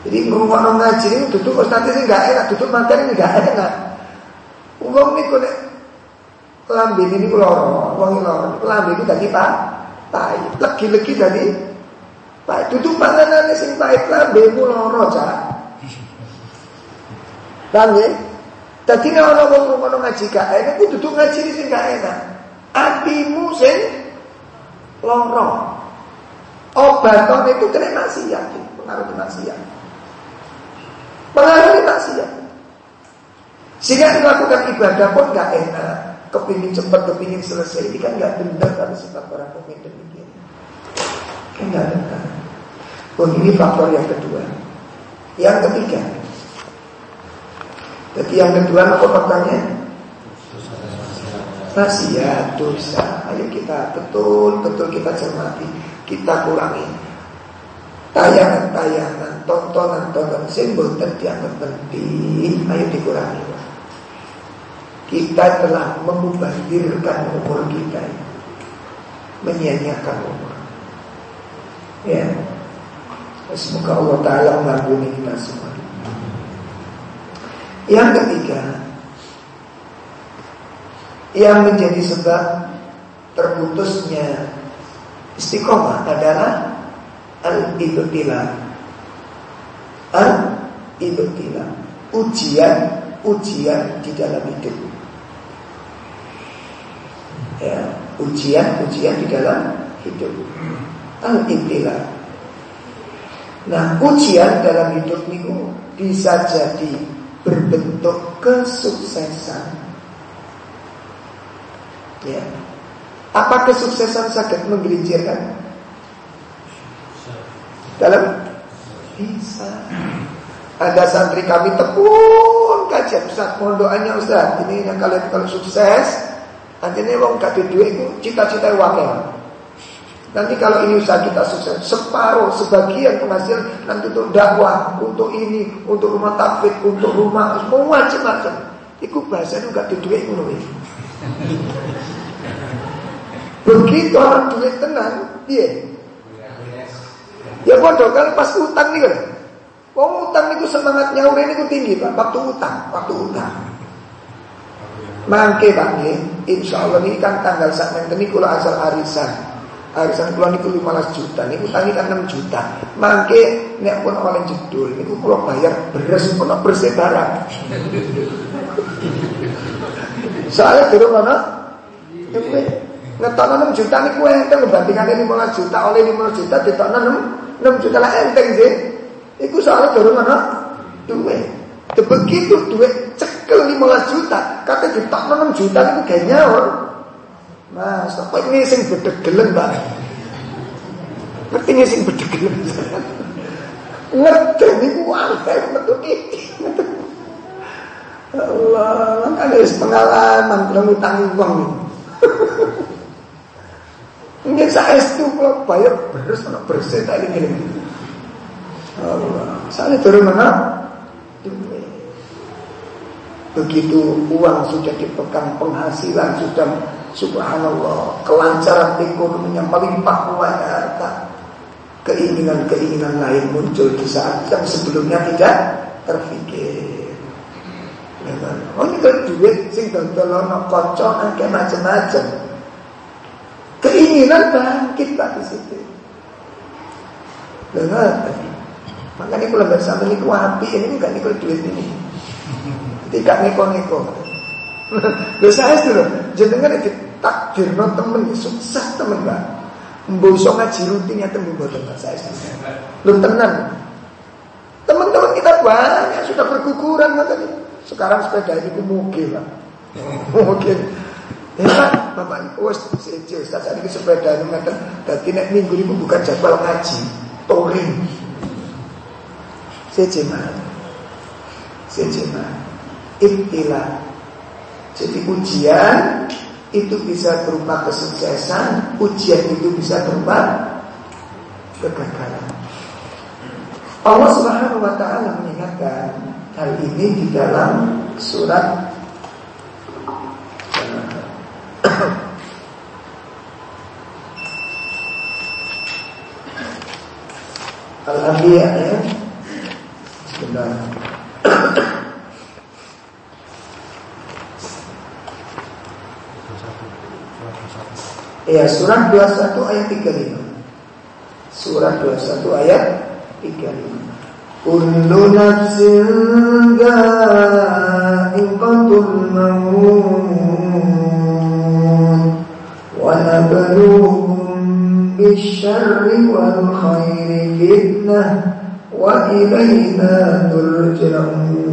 Jadi ngurungkan ngaji ini duduk nanti sih nggak enak, duduk makan ini nggak enak. Umum ini kone lambe ini loro, wong loro, lambe ini tadi pak, tai, legi-legi tadi, pak, duduk panganan sing pahit lambe loro cak. Paham ya? Tadi nek ana wong ngono ngaji gak enak, kudu duduk ngaji sing gak enak. Atimu sing loro. Obaton itu kena maksiat, pengaruh maksiat. Pengaruh maksiat. Sehingga melakukan ibadah pun gak enak. Kepingin cepat, kepingin selesai. Ini kan gak benar kalau sifat orang pemimpin demikian. Kan gak benar. Oh ini faktor yang kedua. Yang ketiga, jadi yang kedua apa faktanya? Maksiat, dosa. Ayo kita betul-betul kita cermati, kita kurangi. Tayangan-tayangan, tontonan-tontonan simbol dianggap penting, ayo dikurangi. Kita telah memubazirkan umur kita, menyia-nyiakan umur. Ya, semoga Allah Taala mengampuni kita semua. Yang ketiga Yang menjadi sebab Terputusnya Istiqomah adalah Al-ibtila Al-ibtila Ujian Ujian di dalam hidup ya, Ujian-ujian di dalam hidup Al-ibtila Nah ujian dalam hidup itu Bisa jadi berbentuk kesuksesan. Ya. Apa kesuksesan sakit menggelincirkan? Dalam bisa. Ada santri kami tekun kajian Ustaz, mohon doanya Ustaz. Ini yang kalian kalau sukses, artinya wong kabeh duit itu cita-cita wakil. Nanti kalau ini usaha kita sukses, separuh, sebagian penghasil nanti untuk dakwah, untuk ini, untuk rumah takfir, untuk rumah, semua macam-macam. Iku bahasa itu gak duit Begitu orang duit tenang, dia. Ya bodoh kalau pas utang nih kan. Wong utang itu semangat nyaure itu tinggi Pak, waktu utang, waktu utang. Mangke Pak nih, insya Allah ini kan tanggal saat nanti kalau asal arisan. Arisan kula niku 15 juta niku tangi kan 6 juta. Mangke nek pun oleh jedul niku kula bayar beres pun bersih barang soalnya durung ana ngetokno 6 juta niku enteng bandingane 15 juta oleh 15 juta ditokno 6 6 juta lah enteng sih Iku soalnya baru mana? Duit. Begitu duit cekel 15 juta, kata ditak 6 juta itu kayak nyawa. Mas, apa ini sing bedegelen, Pak? Ngerti ini sing bedegelen? Ngerti ini warga metu iki. Allah, kan ada pengalaman kalau ngutangi uang. Ini saya itu kalau bayar beres mana bersih tadi gini. Allah, saya turun mana? Begitu uang sudah dipegang penghasilan sudah subhanallah kelancaran ekonomi yang paling banyak harta keinginan-keinginan lain muncul di saat yang sebelumnya tidak terpikir. Kan? Oh ini kan duit sing dodolono kocok kayak macam-macam. Keinginan bangkit pak di situ. Dengar, makanya kalau bersama ini api ini kan ini duit ini. Tidak neko-neko. Lho saya loh, jenengan itu takdir no temen sukses temen mbak. Mbosok ngaji rutin ya temen buat teman saya Lu tenang. Teman-teman kita banyak sudah berguguran katanya. Sekarang sepeda ini ku lah. Mungkin. Ya Bapak wes seje Ustaz ini sepeda ini ngeten dadi nek minggu ini buka jadwal ngaji, touring. Seje mah. Ibtilah. Jadi ujian itu bisa berupa kesuksesan, ujian itu bisa berupa kegagalan. Allah Subhanahu wa taala mengingatkan hal ini di dalam surat Al-Anbiya ya. Sebentar. Ya surat 21 ayat 35 Surat 21 ayat 35 Kullu nafsin ga'iqatul maut Wa nabluhum khairi fitnah Wa ilayna turja'un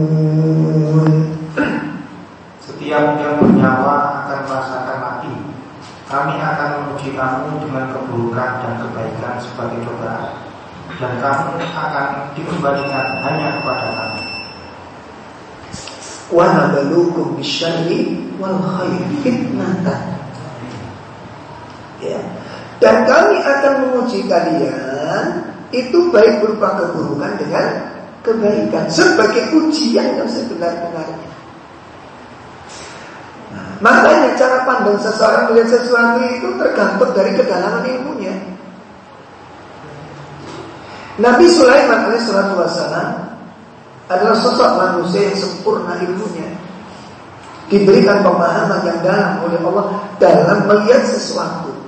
Setiap yang bernyawa akan merasakan kami akan menguji kamu dengan keburukan dan kebaikan sebagai cobaan Dan kamu akan dikembalikan hanya kepada kami.
Wa nabalukum bisyarri wal khair fitnatan. Ya. Dan kami akan menguji kalian itu baik berupa keburukan dengan kebaikan sebagai ujian yang sebenar-benarnya. Makanya cara pandang seseorang melihat sesuatu itu tergantung dari kedalaman ilmunya. Nabi Sulaiman alaihissalatu wassalam adalah sosok manusia yang sempurna ilmunya. Diberikan pemahaman yang dalam oleh Allah dalam melihat sesuatu.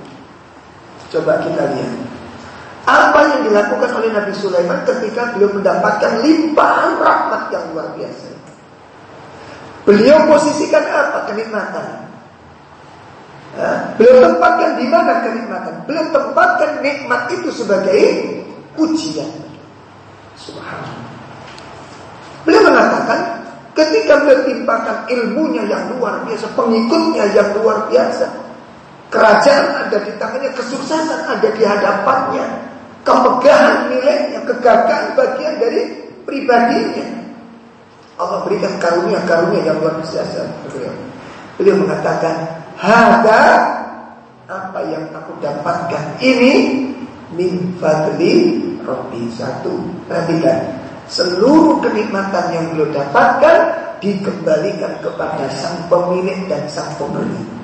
Coba kita lihat. Apa yang dilakukan oleh Nabi Sulaiman ketika beliau mendapatkan limpahan rahmat yang luar biasa. Beliau posisikan apa kenikmatan? Beliau tempatkan di mana kenikmatan? Beliau tempatkan nikmat itu sebagai ujian. Subhanallah. Beliau mengatakan ketika beliau timpakan ilmunya yang luar biasa, pengikutnya yang luar biasa, kerajaan ada di tangannya, kesuksesan ada di hadapannya, kemegahan miliknya, kegagahan bagian dari pribadinya. Allah berikan karunia-karunia yang luar biasa beliau. Beliau mengatakan, "Hada apa yang aku dapatkan ini min fadli Rabbi satu." Perhatikan, seluruh kenikmatan yang beliau dapatkan dikembalikan kepada sang pemilik dan sang pemberi.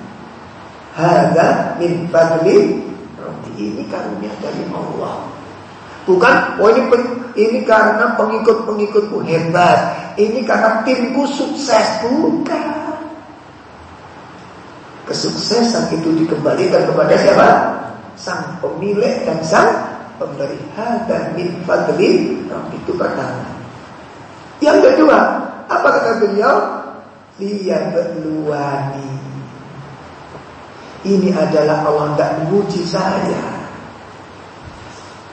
Hada min fadli Rabbi ini karunia dari Allah. Bukan, oh ini ini karena pengikut-pengikutku hebat. Ini karena timku sukses. Bukan. Kesuksesan itu dikembalikan kepada siapa? Sang pemilik dan sang pemberi. Hada min fadli itu pertama. Yang kedua, apa kata beliau? Liyabluwani. Ini adalah Allah tidak menguji saya.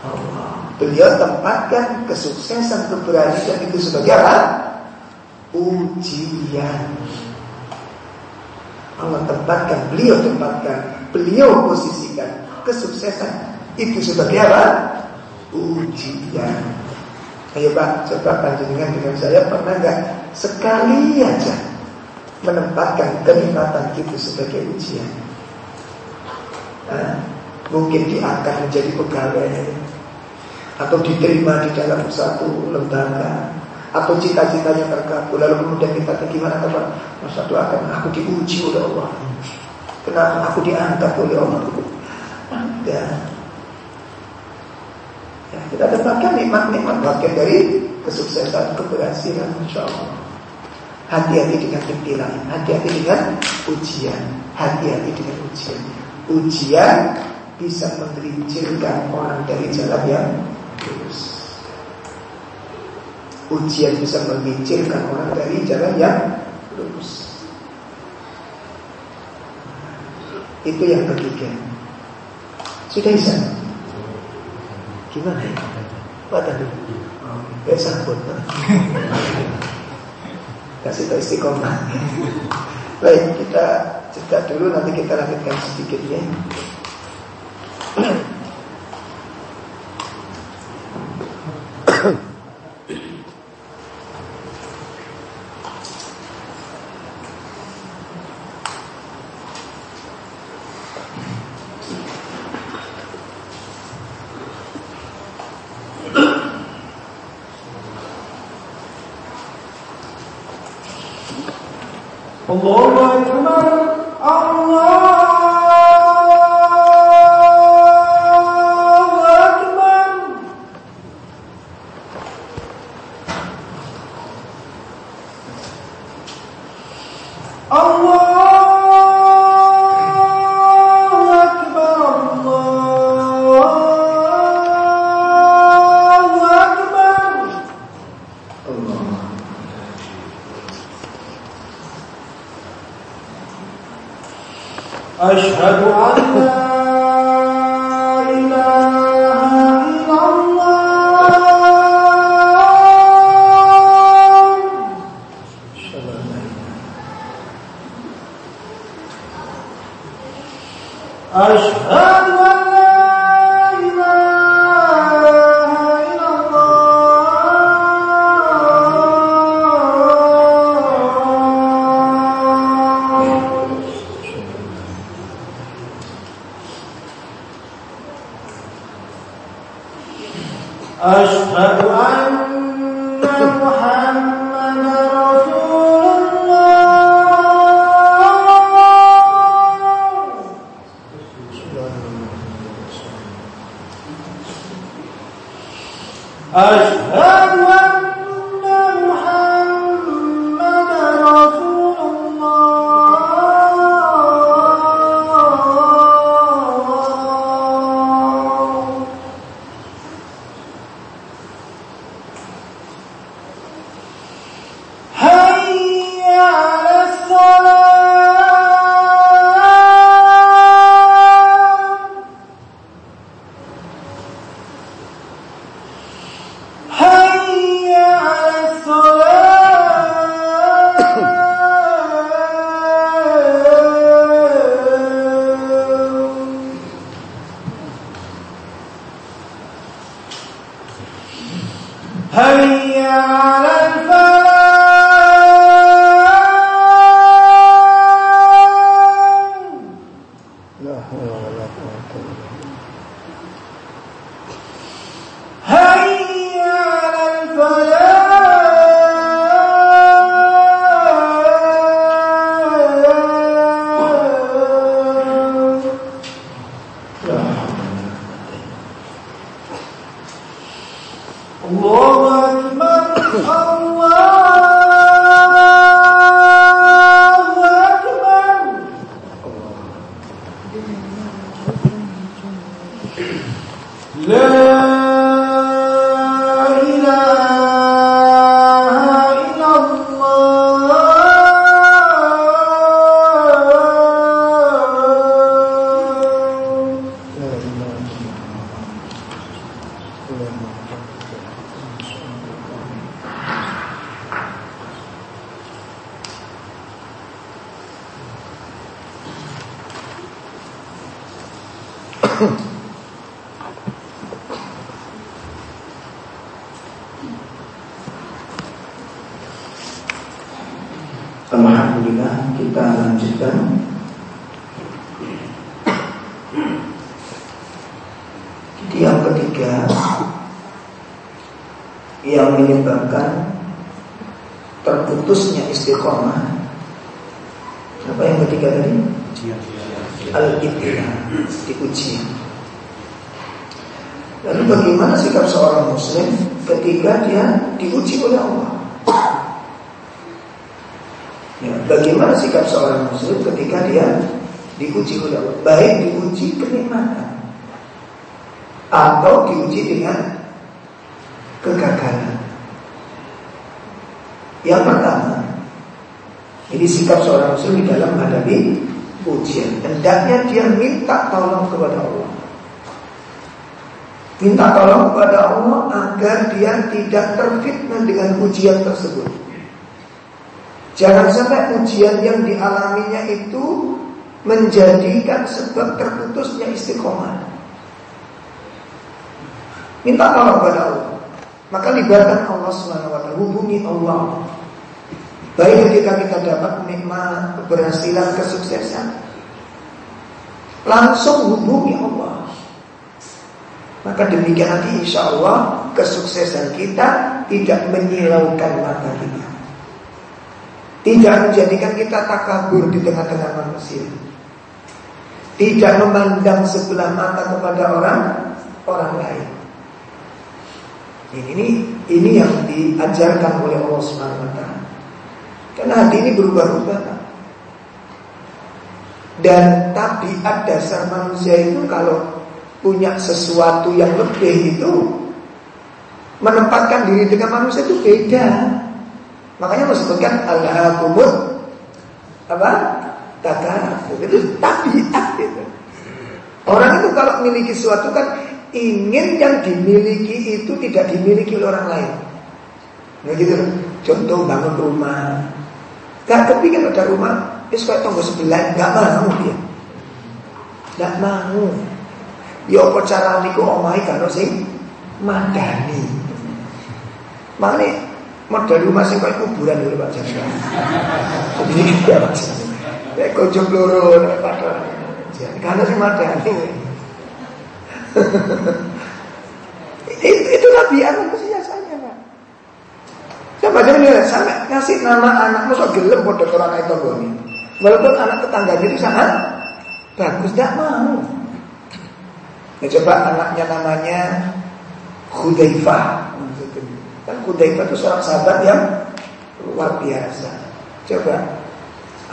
Allah
Beliau tempatkan kesuksesan keberhasilan itu sebagai apa? Ujian. Allah tempatkan, beliau tempatkan, beliau posisikan kesuksesan itu sebagai apa? Ujian. Ayo Pak, coba panjenengan dengan saya pernah nggak sekali aja menempatkan kenikmatan itu sebagai ujian? Mungkin diangkat menjadi pegawai. Atau diterima di dalam satu lembaga. Atau cita-citanya terkabul lalu kemudian kita gimana kapan masa doakan aku diuji oleh Allah. Kenapa aku diangkat oleh Allah? Ada ya, kita dapatkan nikmat-nikmat bagian dari kesuksesan keberhasilan insya Allah. Hati-hati dengan ibtilah hati-hati dengan ujian hati-hati dengan ujian ujian bisa menggelincirkan orang dari jalan yang lurus. Ujian bisa menggelincirkan orang dari jalan yang lurus. Itu yang ketiga. Sudah bisa? Gimana ya? Apa tadi? Ya sambut. Kasih tahu istiqomah. Baik, kita jeda dulu nanti kita lanjutkan sedikit ya.
Sikap seorang muslim di dalam menghadapi ujian. Hendaknya dia minta tolong kepada Allah. Minta tolong kepada Allah agar dia tidak terfitnah dengan ujian tersebut. Jangan sampai ujian yang dialaminya itu menjadikan sebab terputusnya istiqomah. Minta tolong kepada Allah. Maka libatkan Allah SWT, hubungi Allah. Baik ketika kita dapat nikmat, keberhasilan, kesuksesan, langsung hubungi Allah. Maka demikian nanti insya Allah kesuksesan kita tidak menyilaukan mata kita. Tidak menjadikan kita takabur di tengah-tengah manusia. Tidak memandang sebelah mata kepada orang orang lain. Ini ini yang diajarkan oleh Allah Subhanahu wa. Karena hati ini berubah-ubah. Dan tabiat dasar manusia itu kalau punya sesuatu yang lebih itu menempatkan diri dengan manusia itu beda. Makanya disebutkan al-hakumut apa? Takafur. Itu tabiat itu. Orang itu kalau memiliki sesuatu kan ingin yang dimiliki itu tidak dimiliki oleh orang lain. Nah gitu. Contoh bangun rumah. Gak kepingin ada rumah. Itu kayak tonggo sebelah. Gak mau dia. Gak mau. Ya apa cara niku omai kalau sing madani. Makanya Modal rumah sing koyo kuburan lho Pak Jaka. Jadi ya Pak. Nek kocok loro padha. Karena sing madani. itu, Nabi Adam biasanya Pak. Siapa aja nih sampai ngasih nama anak sok gelem pada orang itu ini. Walaupun anak tetangga itu sangat bagus, tidak mau. Ya, coba anaknya namanya Hudaifah. Kan Kudaifah itu seorang sahabat yang luar biasa. Coba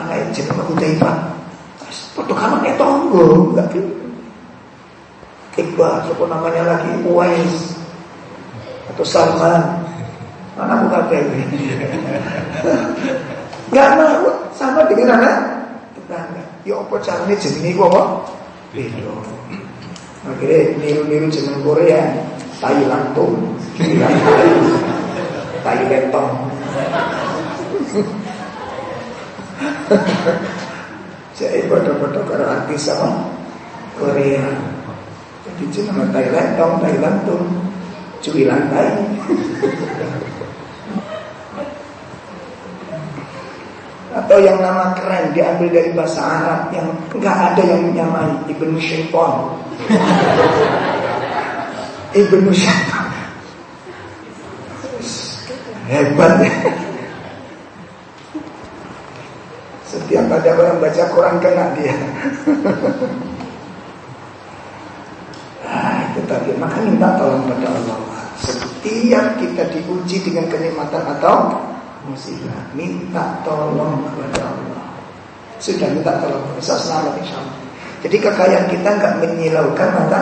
anak yang jenenge Kudaifah. Foto kamu kayak tonggo, enggak gitu. Iqbal, siapa namanya lagi Uwais atau Salman. Mana bukan ini? Enggak mau sama dengan anak tetangga. Ya apa caranya jenenge kok apa? Beda. Akhirnya niru-niru jeneng Korea, Thailand tuh. Tai letong. Jadi bodoh-bodoh karo artis sama Korea. Jadi cuma tai letong, tai lantung, cuy lantai. Atau yang nama keren diambil dari bahasa Arab yang enggak ada yang menyamai Ibnu Syaitan. Ibnu Syaitan. Hebat. Setiap ada orang baca Quran kena dia. Nah itu tadi Maka minta tolong pada Allah. Setiap kita diuji dengan kenikmatan atau musibah Minta tolong kepada Allah. Sudah minta tolong Bisa selamat insya Allah. Jadi kekayaan kita nggak menyilaukan mata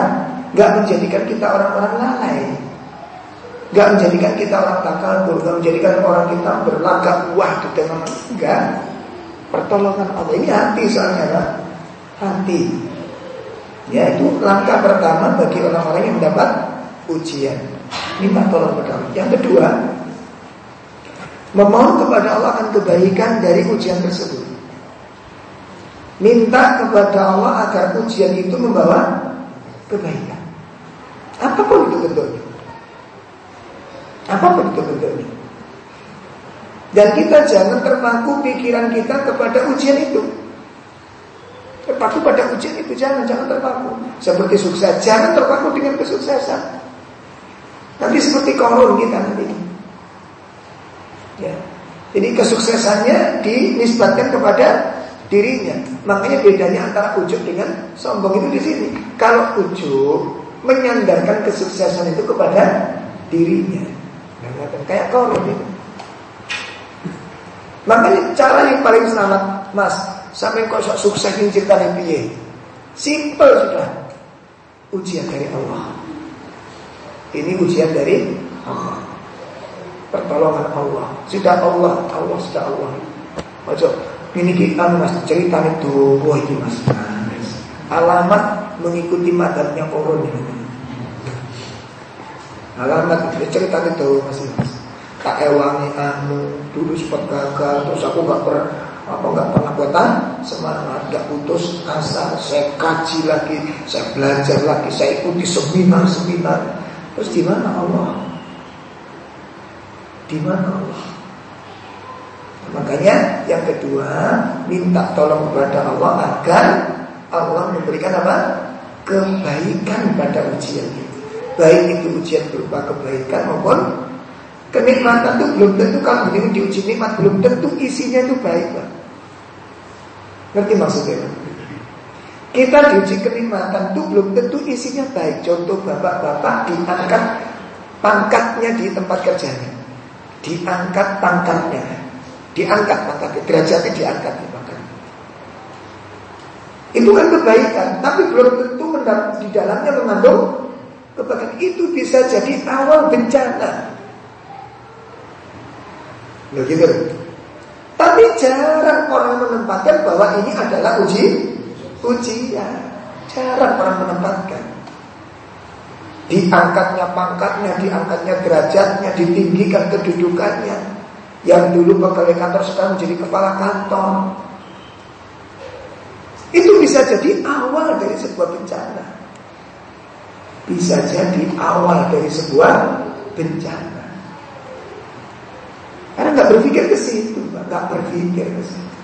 nggak menjadikan kita orang-orang lalai. Gak menjadikan kita orang takabur Gak menjadikan orang kita berlagak wah di tengah Enggak Pertolongan Allah. Ini hati soalnya lah Hati. Ya itu langkah pertama bagi orang-orang yang mendapat ujian. Minta tolong kepada Allah. Yang kedua, memohon kepada Allah akan kebaikan dari ujian tersebut. Minta kepada Allah agar ujian itu membawa kebaikan. Apa pun itu bentuknya. Apa pun itu bentuknya. Dan kita jangan terpaku pikiran kita kepada ujian itu. Terpaku pada ujian itu jangan, jangan terpaku. Seperti sukses, jangan terpaku dengan kesuksesan. Nanti seperti korun kita nanti. Ya. Jadi kesuksesannya dinisbatkan kepada dirinya. Makanya bedanya antara ujub dengan sombong itu di sini. Kalau ujub menyandarkan kesuksesan itu kepada dirinya. Kayak korun itu. Makanya cara yang paling selamat, Mas, sampai kok sok sukses ini ceritanya piye? Simple sudah. Ujian dari Allah. Ini ujian dari Allah. Pertolongan Allah. Sudah Allah, Allah sudah Allah. Ojo ini kita mas cerita itu wah ini mas. Alamat mengikuti madhabnya korun ini. Alamat cerita itu mas mas. Tak ewangi anu dulu sempat gagal terus aku nggak pernah apa nggak pernah buatan semangat nggak putus asa saya kaji lagi saya belajar lagi saya ikuti seminar seminar terus di mana Allah di mana Allah Makanya yang kedua minta tolong kepada Allah agar Allah memberikan apa? Kebaikan pada ujian itu. Baik itu ujian berupa kebaikan maupun kenikmatan itu belum tentu kalau begini diuji nikmat belum tentu isinya itu baik Pak. Ngerti maksudnya? Kita diuji kenikmatan itu belum tentu isinya baik. Contoh bapak-bapak diangkat pangkatnya di tempat kerjanya. Diangkat pangkatnya Diangkat maka derajatnya diangkat maka. Itu kan kebaikan, tapi belum tentu di dalamnya mengandung kebaikan. Itu bisa jadi awal bencana. Begitu. Tapi jarang orang menempatkan bahwa ini adalah uji ujian. Jarang orang menempatkan. Diangkatnya pangkatnya, diangkatnya derajatnya, ditinggikan kedudukannya. Yang dulu pegawai kantor sekarang menjadi kepala kantor. Itu bisa jadi awal dari sebuah bencana. Bisa jadi awal dari sebuah bencana. Karena nggak berpikir ke situ nggak berpikir ke situ.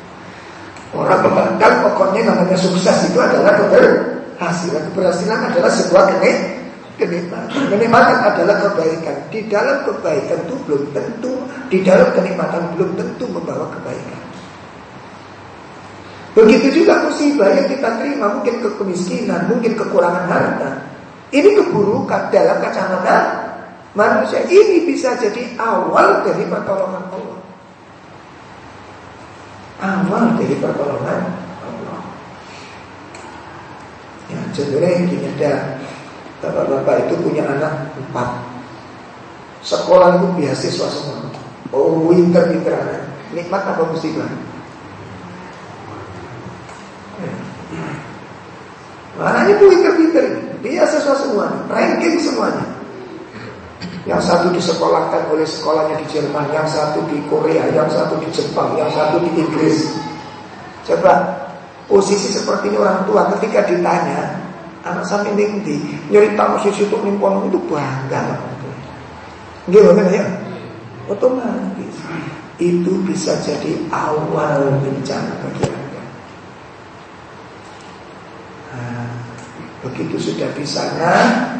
Orang memandang pokoknya namanya sukses itu adalah keberhasilan. Keberhasilan adalah sebuah kenik kenikmatan. Kenikmatan adalah kebaikan. Di dalam kebaikan itu belum tentu, di dalam kenikmatan belum tentu membawa kebaikan. Begitu juga musibah yang kita terima mungkin ke kemiskinan, mungkin kekurangan harta. Ini keburukan dalam kacamata manusia. Ini bisa jadi awal dari pertolongan Allah. Awal dari pertolongan Allah. Ya, contohnya ini ada Bapak-bapak itu punya anak empat. Sekolah itu beasiswa semua. Oh winter-winter anak. Nikmat apa musibah? Anaknya itu winter-winter Beasiswa semua Ranking semuanya. Yang satu disekolahkan oleh sekolahnya di Jerman Yang satu di Korea Yang satu di Jepang Yang satu di Inggris. Coba Posisi seperti ini orang tua ketika ditanya anak sampe ning ndi? Nyerita mesti situ ning kono itu bangga. Nggih bener ya? Otomatis itu bisa jadi awal bencana bagi Anda. Nah, begitu sudah di sana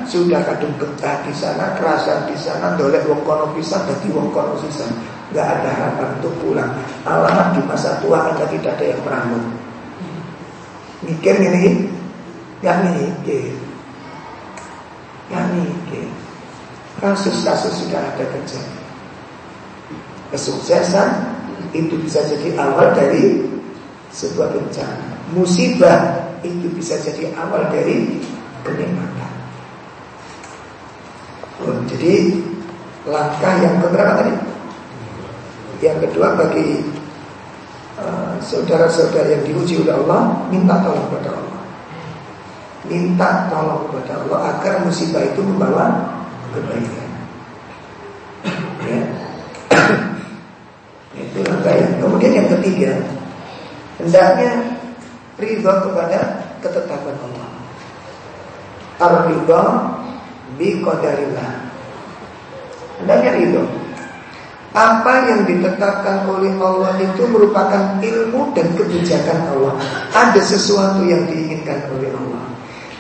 sudah kadung getah di sana kerasan di sana dolek wong kono bisa jadi wong kono sisa nggak ada harapan untuk pulang. Alamat di masa tua anda tidak ada yang meramu mikir ini Gak mikir Gak mikir Kasus-kasus sudah ada terjadi. Kesuksesan Itu bisa jadi awal dari Sebuah bencana. Musibah Itu bisa jadi awal dari Kenikmatan. Oh, Jadi Langkah yang keberapa tadi? Yang kedua bagi uh, Saudara-saudara uh, yang diuji oleh Allah Minta tolong kepada Allah Minta tolong kepada Allah agar musibah itu membawa kebaikan. Ya. Itu langkah yang. Kemudian yang ketiga, hendaknya ridho kepada ketetapan Allah. Ar-ridho bi qadarillah. Hendaknya ridho. Apa yang ditetapkan oleh Allah itu merupakan ilmu dan kebijakan Allah. Ada sesuatu yang diinginkan oleh Allah.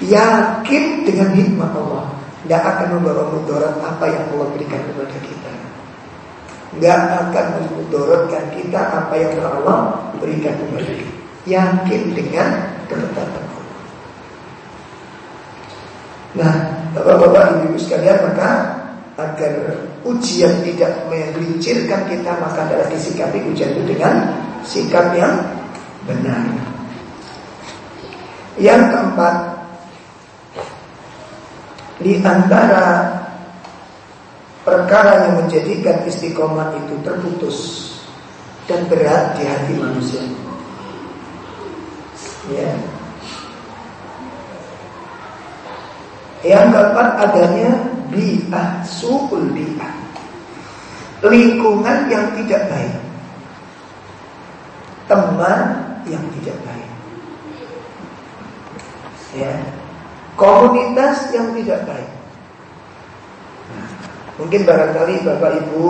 Yakin dengan hikmah Allah. Tidak akan membawa mudarat apa yang Allah berikan kepada kita. Tidak akan memudorotkan kita apa yang Allah berikan kepada kita. Yakin dengan ketetapan Allah. Nah, Bapak-bapak, Ibu sekalian, maka agar ujian tidak melincirkan kita maka adalah disikapi ujian itu dengan sikap yang benar. Yang keempat, di antara perkara yang menjadikan istiqomah itu terputus dan berat di hati manusia. Ya. Yang keempat adanya bi'ah suul bi'ah. Lingkungan yang tidak baik. Teman yang tidak baik. Ya. Komunitas yang tidak baik. Nah, mungkin barangkali Bapak Ibu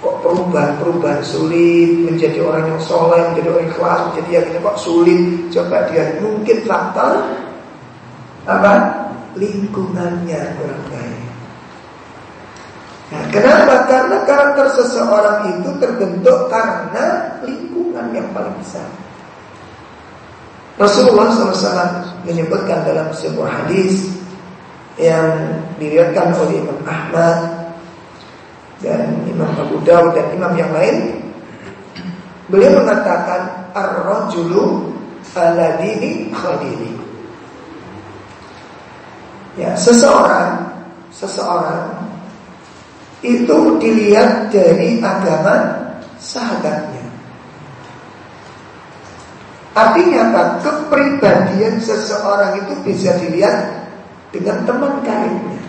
kok perubahan-perubahan sulit menjadi orang yang soleh, menjadi orang kelas, menjadi yang ini kok sulit. Coba dia mungkin faktor apa? Lingkungannya kurang baik. Nah, kenapa? Karena karakter seseorang itu terbentuk karena lingkungan yang paling besar. Rasulullah SAW menyebutkan dalam sebuah hadis yang diriwayatkan oleh Imam Ahmad dan Imam Abu Dawud dan imam yang lain beliau mengatakan ar-rajulu ala khadiri. Ya seseorang seseorang itu dilihat dari agama sahabatnya Artinya apa? Kepribadian seseorang itu bisa dilihat dengan teman karibnya.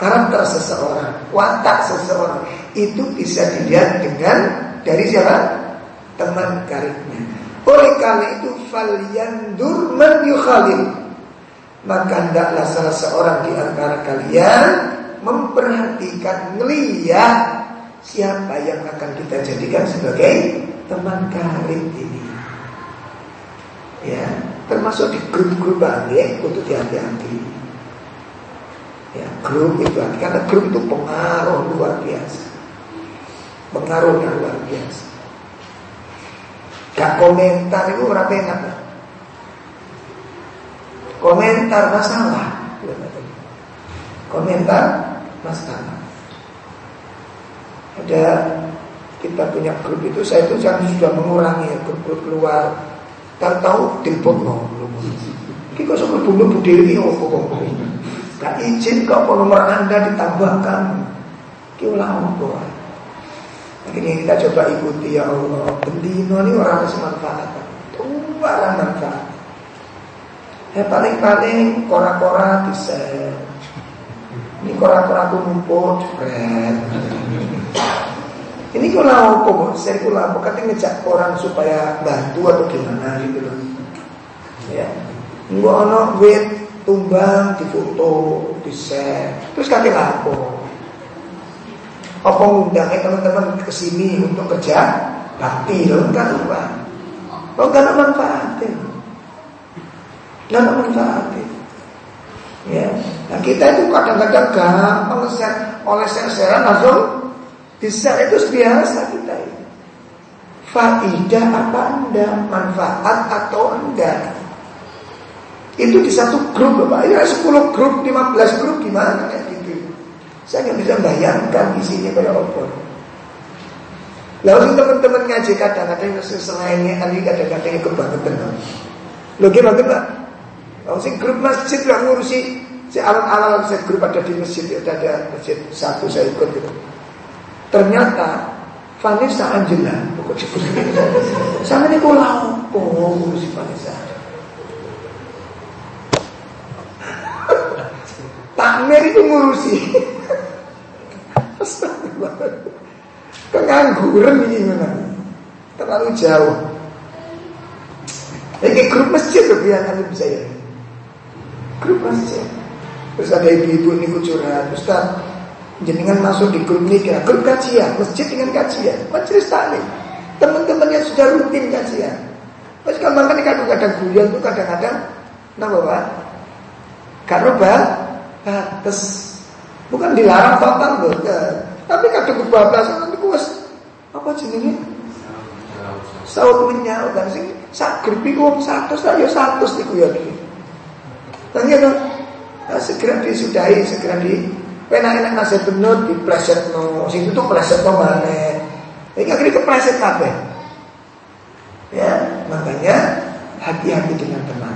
Karakter seseorang, watak seseorang itu bisa dilihat dengan dari siapa? Teman karibnya. Oleh karena itu falyandur man yukhalil. Maka hendaklah salah seorang di antara kalian memperhatikan melihat siapa yang akan kita jadikan sebagai teman karib ini ya termasuk di grup-grup balik untuk hati-hati ya grup itu karena grup itu pengaruh luar biasa. Pengaruhnya luar biasa. Gak komentar itu berapa enak komentar masalah. Komentar masalah. Ada kita punya grup itu saya itu sudah mengurangi ya grup-grup keluar Tak tahu dilebokno. Iki kok sampe bunuh budhe iki opo kok. Gak izin kok nomor Anda ditambahkan. Iki ulah opo. Akhirnya kita coba ikuti ya Allah. Bendino ini orang. Tuh manfaat. Ya paling-paling kora-kora bisa. Ini kora-kora aku numpuk, ini kula apa kok? Saya kula apa? Katanya ngejak orang supaya bantu atau gimana gitu loh. Ya. Enggak ono wit tumbang di foto, di share. Terus katanya apa? Apa ngundangnya teman-teman ke sini untuk kerja bakti loh kan apa? Oh kan ada manfaatnya. Gak ada manfaatnya. Ya. Nah kita itu kadang-kadang gampang share oleh share-share langsung bisa itu biasa kita ini. Faidah apa anda? Manfaat atau anda? Itu di satu grup Bapak Ya 10 grup, 15 grup gimana kayak gitu Saya nggak bisa bayangkan isinya kayak apa Lalu teman-teman ngaji kadang-kadang selainnya Ali kadang-kadang kebangetan Lo gimana Pak? Lalu sih grup masjid lah ngurusi Si alat-alat saya grup ada di masjid Ada masjid satu saya ikut gitu Ternyata Vanessa Angela pokok disebut sama ini kok lapo ngurusi Vanessa tak Takmir itu ngurusi. Kengangguran ini mana? Terlalu jauh. Ini grup masjid loh biar kalian bisa ya. Grup masjid. Terus ada ibu-ibu ini curhat, Ustaz, jenengan masuk di grup kira grup kajian, masjid dengan kajian, majelis taklim. Teman-teman yang sudah rutin kajian. Terus kalau kan kadang-kadang guyon tuh kadang-kadang, nah bapak, karena batas bukan dilarang total loh, tapi kadang kebablasan nanti kuas apa jenenge? Saut menyau kan sing sak grup iku satu saya satu niku ya iki. Dan gitu, nah, segera disudahi, segera di enak-enak nasi bener di pleset no, sing itu pleset no mana? Ini akhirnya kepleset kabeh. Ya, makanya hati-hati dengan teman.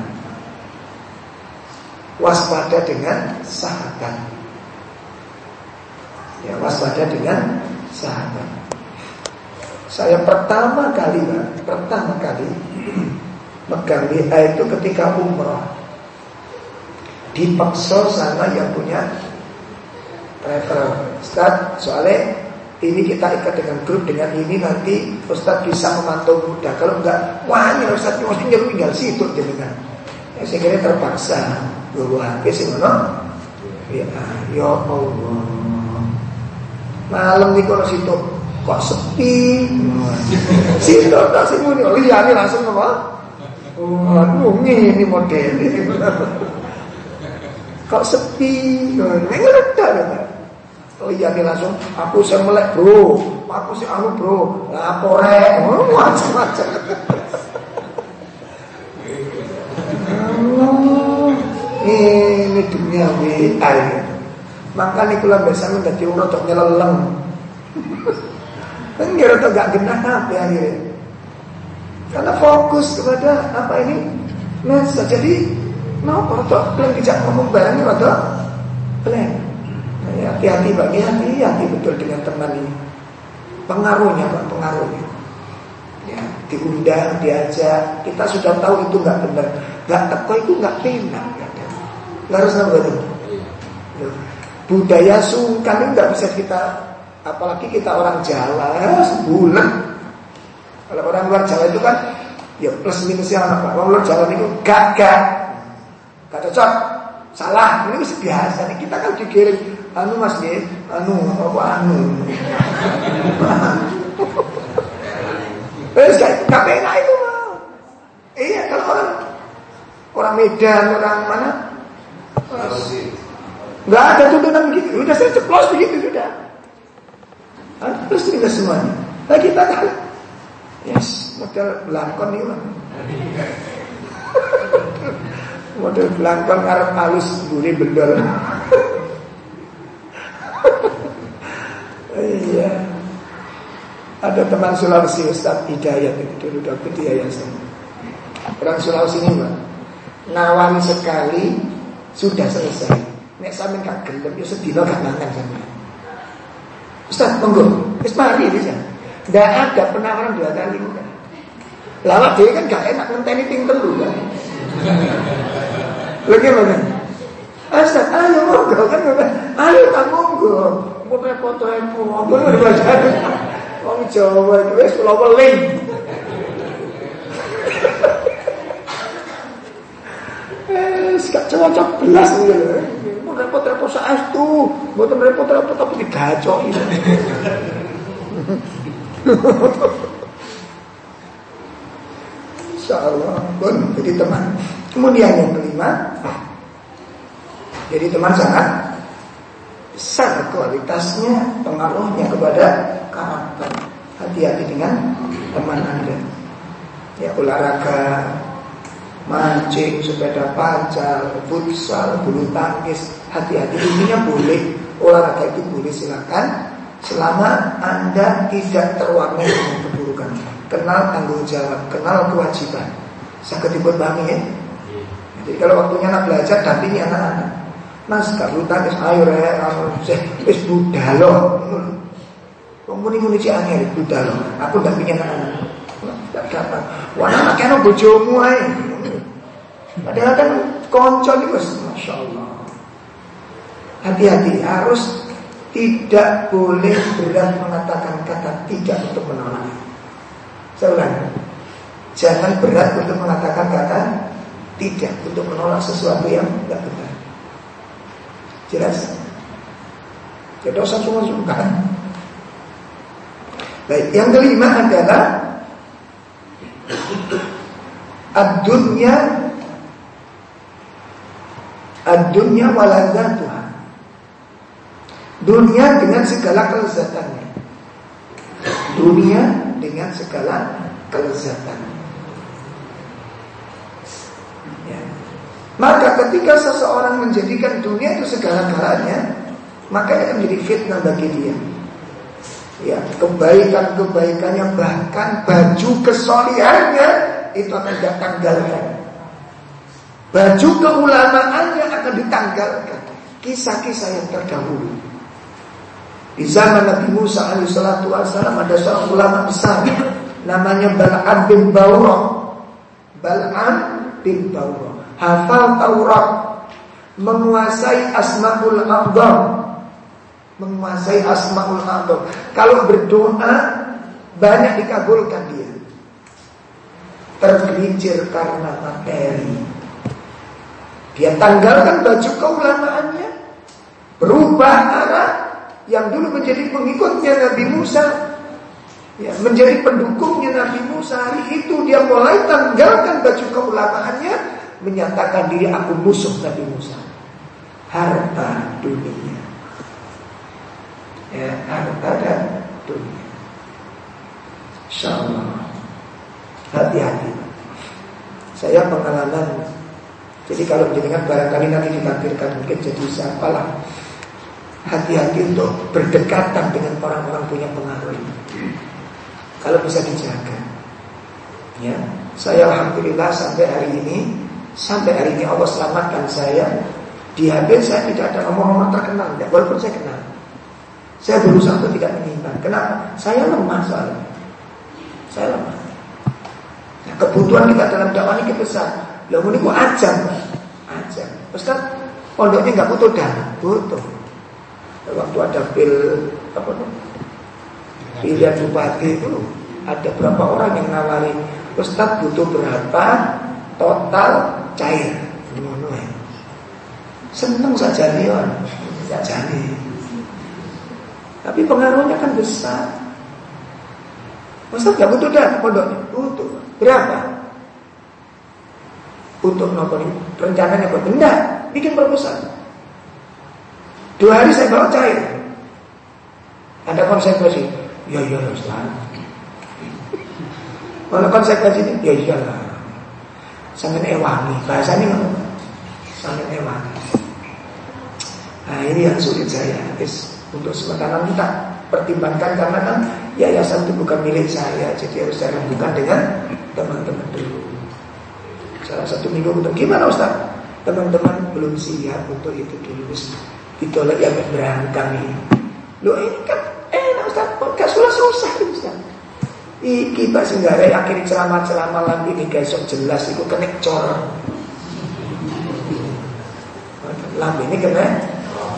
Waspada dengan sahabat. Ya, waspada dengan sahabat. Saya pertama kali, Pak, pertama kali megang WA itu ketika umroh. Dipaksa sama yang punya travel. Ustaz, soalnya ini kita ikat dengan grup dengan ini nanti Ustaz bisa memantau mudah. Kalau enggak wah ini Ustaz mesti nyeru tinggal situ jenengan ya, sehingga terpaksa. Gue HP sih mana ya ya Allah. Malam nih kalau situ kok sepi. Situ tak sih muni ini langsung apa? Aduh, ini model kok sepi, nggak ada, Oh iya langsung aku saya melek bro, aku sih anu bro, lapore, oh, macam-macam. ini dunia WA Maka nih kula biasa menjadi urut untuk nyeleleng. Kira tuh gak genah ya Karena fokus kepada apa ini Nah jadi Nah, kalau tuh bijak ngomong barangnya atau plan. Ya, hati-hati bagi hati-hati betul dengan teman ini. Pengaruhnya pak, pengaruhnya. Ya, diundang, diajak, kita sudah tahu itu nggak benar. Nggak teko itu nggak penak. Harus nambah ya. Budaya sungkan itu nggak bisa kita, apalagi kita orang Jawa, ya, sebulan. Kalau orang luar Jawa itu kan, ya plus minusnya apa? Orang luar Jawa itu gak-gak, gak cocok, salah. Ini biasa. Kita kan dikirim anu mas ya, anu apa anu. Eh, gak enak itu. Iya, kalau orang orang Medan, orang mana? Enggak ada tuntutan begitu. Udah saya ceplos begitu sudah. Terus tinggal semuanya. Nah kita kan, yes, model belangkon nih mah. model belangkon ngarep halus buri bendol. Iya. Ada teman Sulawesi Ustaz Hidayat itu dulu di yayasan. Orang Sulawesi ini Pak. Ngawani sekali sudah selesai. Nek sampean gak gelem yo sedina gak mangan sampean. Ustaz, monggo. Wis mari bisa. Ndak ada penawaran dua kali enggak. Lawak dia kan gak enak ngenteni ping telu kan. Lagi mana? Ustaz, ayo monggo kan. Ayo tak monggo foto foto repot Apa lu? Wong Jawa itu wis kula weling. Eh, gak cocok belas. Mau repot-repot saestu, mboten repot-repot tapi digacok. Insya Allah pun jadi teman. Kemudian yang kelima, jadi teman sangat besar kualitasnya, pengaruhnya kepada karakter. Hati-hati dengan teman Anda. Ya olahraga, mancing, sepeda pacar, futsal, bulu tangkis, hati-hati. Intinya boleh olahraga itu boleh silakan selama Anda tidak terwarnai dengan keburukan. Kenal tanggung jawab, kenal kewajiban. Saya ketibut bangi ya. Jadi kalau waktunya anak belajar, dampingi anak-anak. Mas gak utang wis ayo anu sih wis budalo. Wong muni muni cek angel budalo. Aku ndak pingin anak. Gak dapat. Wah anak kena bojomu ae. Padahal kan konco iki wis masyaallah. Hati-hati harus tidak boleh berat mengatakan kata tidak untuk menolak. Saya. Jangan berat untuk mengatakan kata tidak untuk menolak sesuatu yang tidak benar. Jelas? Tidak usah cuma sungkan. Baik, yang kelima adalah ad-dunya ad-dunya. Dunia dengan segala kelezatannya. Dunia dengan segala kelezatannya. Ya. Maka ketika seseorang menjadikan dunia itu segala-galanya, maka itu menjadi fitnah bagi dia. Ya, kebaikan-kebaikannya bahkan baju kesolihannya itu akan ditanggalkan. Baju keulamaannya akan ditanggalkan. Kisah-kisah yang terdahulu. Di zaman Nabi Musa alaihissalatu wassalam ada seorang ulama besar namanya Bal'am bin Bawrah. Bal'am bin Bawrah. Hafal Taurat, menguasai Asmaul A'dham. Menguasai Asmaul A'dham. Kalau berdoa banyak dikabulkan dia. Tergelincir karena materi. Dia tanggalkan baju keulamaannya, berubah arah yang dulu menjadi pengikutnya Nabi Musa ya, menjadi pendukungnya Nabi Musa hari itu dia mulai tanggalkan baju keulamaannya menyatakan diri aku musuh Nabi Musa harta dunia ya harta dan dunia Insyaallah hati-hati saya pengalaman jadi kalau menjadikan barangkali nanti ditakdirkan mungkin jadi siapalah hati-hati untuk berdekatan dengan orang-orang punya pengaruh ini. Kalau bisa dijaga. Ya, saya alhamdulillah sampai hari ini, sampai hari ini Allah selamatkan saya. Di HP saya tidak ada nomor-nomor terkenal, walaupun saya kenal. Saya berusaha untuk tidak menyimpan. Kenapa? Saya lemah soalnya. Saya lemah. Nah, kebutuhan kita dalam dakwah ini besar. Lalu ini ajar, ajar. Ustaz, pondoknya nggak butuh dana, butuh waktu ada pil apa tuh pilihan bupati itu ada berapa orang yang nawari Ustaz butuh berapa total cair seneng saja nih tidak jadi tapi pengaruhnya kan besar Ustaz gak butuh dah pondoknya butuh berapa untuk nopo rencananya buat enggak bikin proposal Dua hari saya bawa cair. Ada konsekuensi. Ya iya Ustaz. Kalau konsekuensi ini, ya iyalah. Sangat ewangi. Bahasanya nggak Sangat ewangi. Nah ini yang sulit saya. Is, untuk sementara kita pertimbangkan karena kan yayasan itu bukan milik saya. Jadi harus saya rembukan dengan teman-teman dulu. Salah satu minggu untuk gimana Ustaz? Teman-teman belum siap untuk itu dulu ditolak yang berangkang ini. Lo ini kan enak Ustaz, gak susah-susah Ustaz. Iki Pak Senggara akhirnya ceramah-ceramah lagi ini besok jelas itu kena cor. Lambi ini kena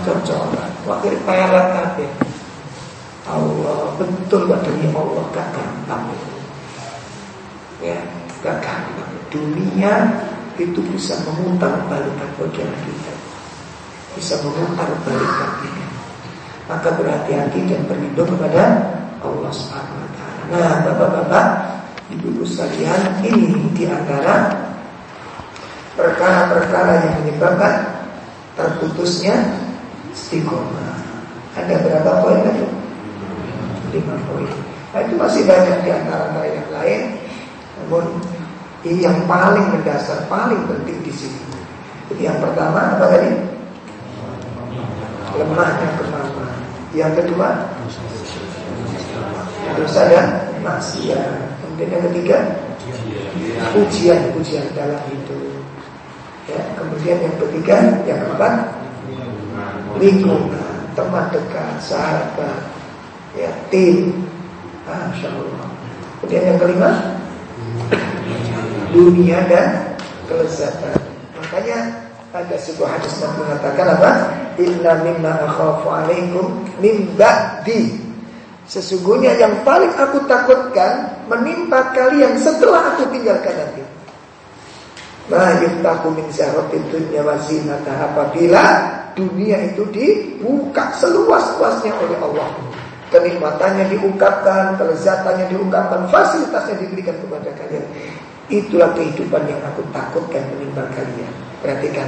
cor Wakil perak kabeh. Allah betul gak demi Allah gak gampang. Ya, gak gampang. Dunia itu bisa memutar balikan bagian kita bisa memutar balikan ini. Maka berhati-hati dan berlindung kepada Allah Subhanahu wa taala. Nah, Bapak-bapak, Ibu-ibu sekalian, ini di antara perkara-perkara yang menyebabkan terputusnya istiqomah. Ada berapa poin tadi? Lima poin. Nah, itu masih banyak di antara yang lain. Namun yang paling mendasar, paling penting di sini. Yang pertama apa tadi? lemahnya kemampuan. Yang kedua dosa dan maksiat. Kemudian yang ketiga ujian-ujian dalam hidup. Ya, kemudian yang ketiga, yang keempat lingkungan, teman dekat, sahabat, ya tim. Masya. Kemudian yang kelima dunia dan kelezatan. Makanya ada sebuah hadis yang mengatakan apa? Inna mimma akhafu alaikum min ba'di Sesungguhnya yang paling aku takutkan menimpa kalian setelah aku tinggalkan nanti. Ma yuftahu min zahratin dunya wa apabila dunia itu dibuka seluas-luasnya oleh Allah. Kenikmatannya diungkapkan, kelezatannya diungkapkan, fasilitasnya diberikan kepada kalian. Itulah kehidupan yang aku takutkan menimpa kalian. Perhatikan,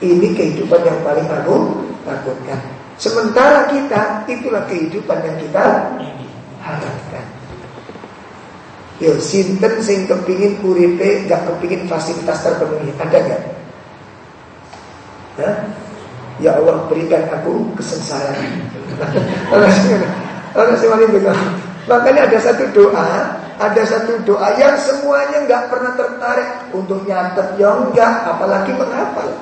ini kehidupan yang paling aku takutkan. Sementara kita itulah kehidupan yang kita harapkan. Yo, sinten sing kepingin uripe gak kepingin fasilitas terpenuhi, ada gak? Hah? Ya Allah berikan aku kesengsaraan. Makanya ada satu doa, ada satu doa yang semuanya nggak pernah tertarik untuk nyatet, ya enggak, apalagi menghafal.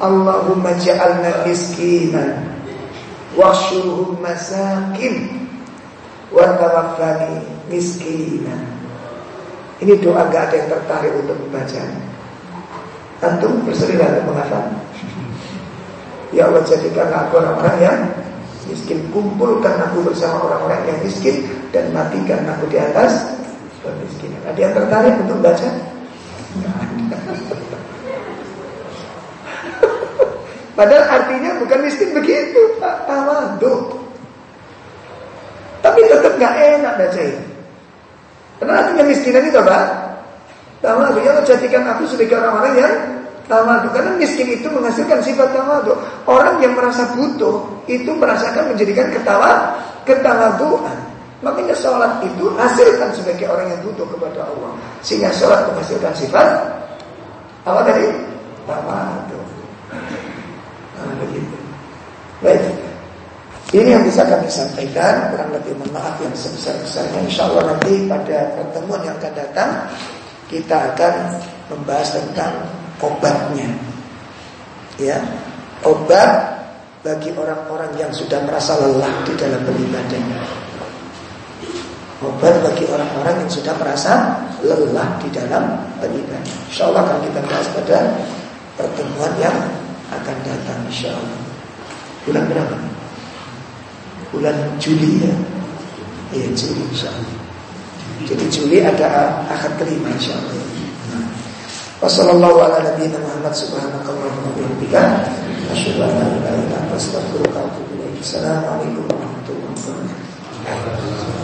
Allahumma ja'alna miskinan Wahsyuruhum masakin Wa tawaffani miskinan. Ini doa gak ada yang tertarik untuk membaca. Antum bersedia untuk menghafal Ya Allah jadikan aku orang-orang yang miskin Kumpulkan aku bersama orang-orang yang miskin Dan matikan aku di atas kemiskinan Ada yang tertarik untuk membaca? Padahal artinya bukan miskin begitu, Pak. Tawadu. Tapi tetap nggak enak baca ini. Karena artinya miskinan itu apa? Tawadu. Ya jadikan aku sebagai orang-orang yang tawadu. Karena miskin itu menghasilkan sifat tawadu. Orang yang merasa butuh itu merasakan menjadikan ketawa, ketawaduan. Makanya sholat itu hasilkan sebagai orang yang butuh kepada Allah. Sehingga sholat menghasilkan sifat apa tadi? Tawadu. Nah, begitu. Baik. Ini yang bisa kami sampaikan Kurang lebih mohon maaf yang sebesar-besarnya Insya Allah nanti pada pertemuan yang akan datang Kita akan membahas tentang obatnya Ya Obat bagi orang-orang yang sudah merasa lelah di dalam beribadah Obat bagi orang-orang yang sudah merasa lelah di dalam beribadah Insya Allah akan kita bahas pada pertemuan yang akan datang insya Allah. Bulan berapa? Bulan Juli ya. Iya Juli insya Allah. Jadi Juli ada akad kelima insya Allah. Wassalamualaikum warahmatullahi wabarakatuh. Assalamualaikum warahmatullahi wabarakatuh.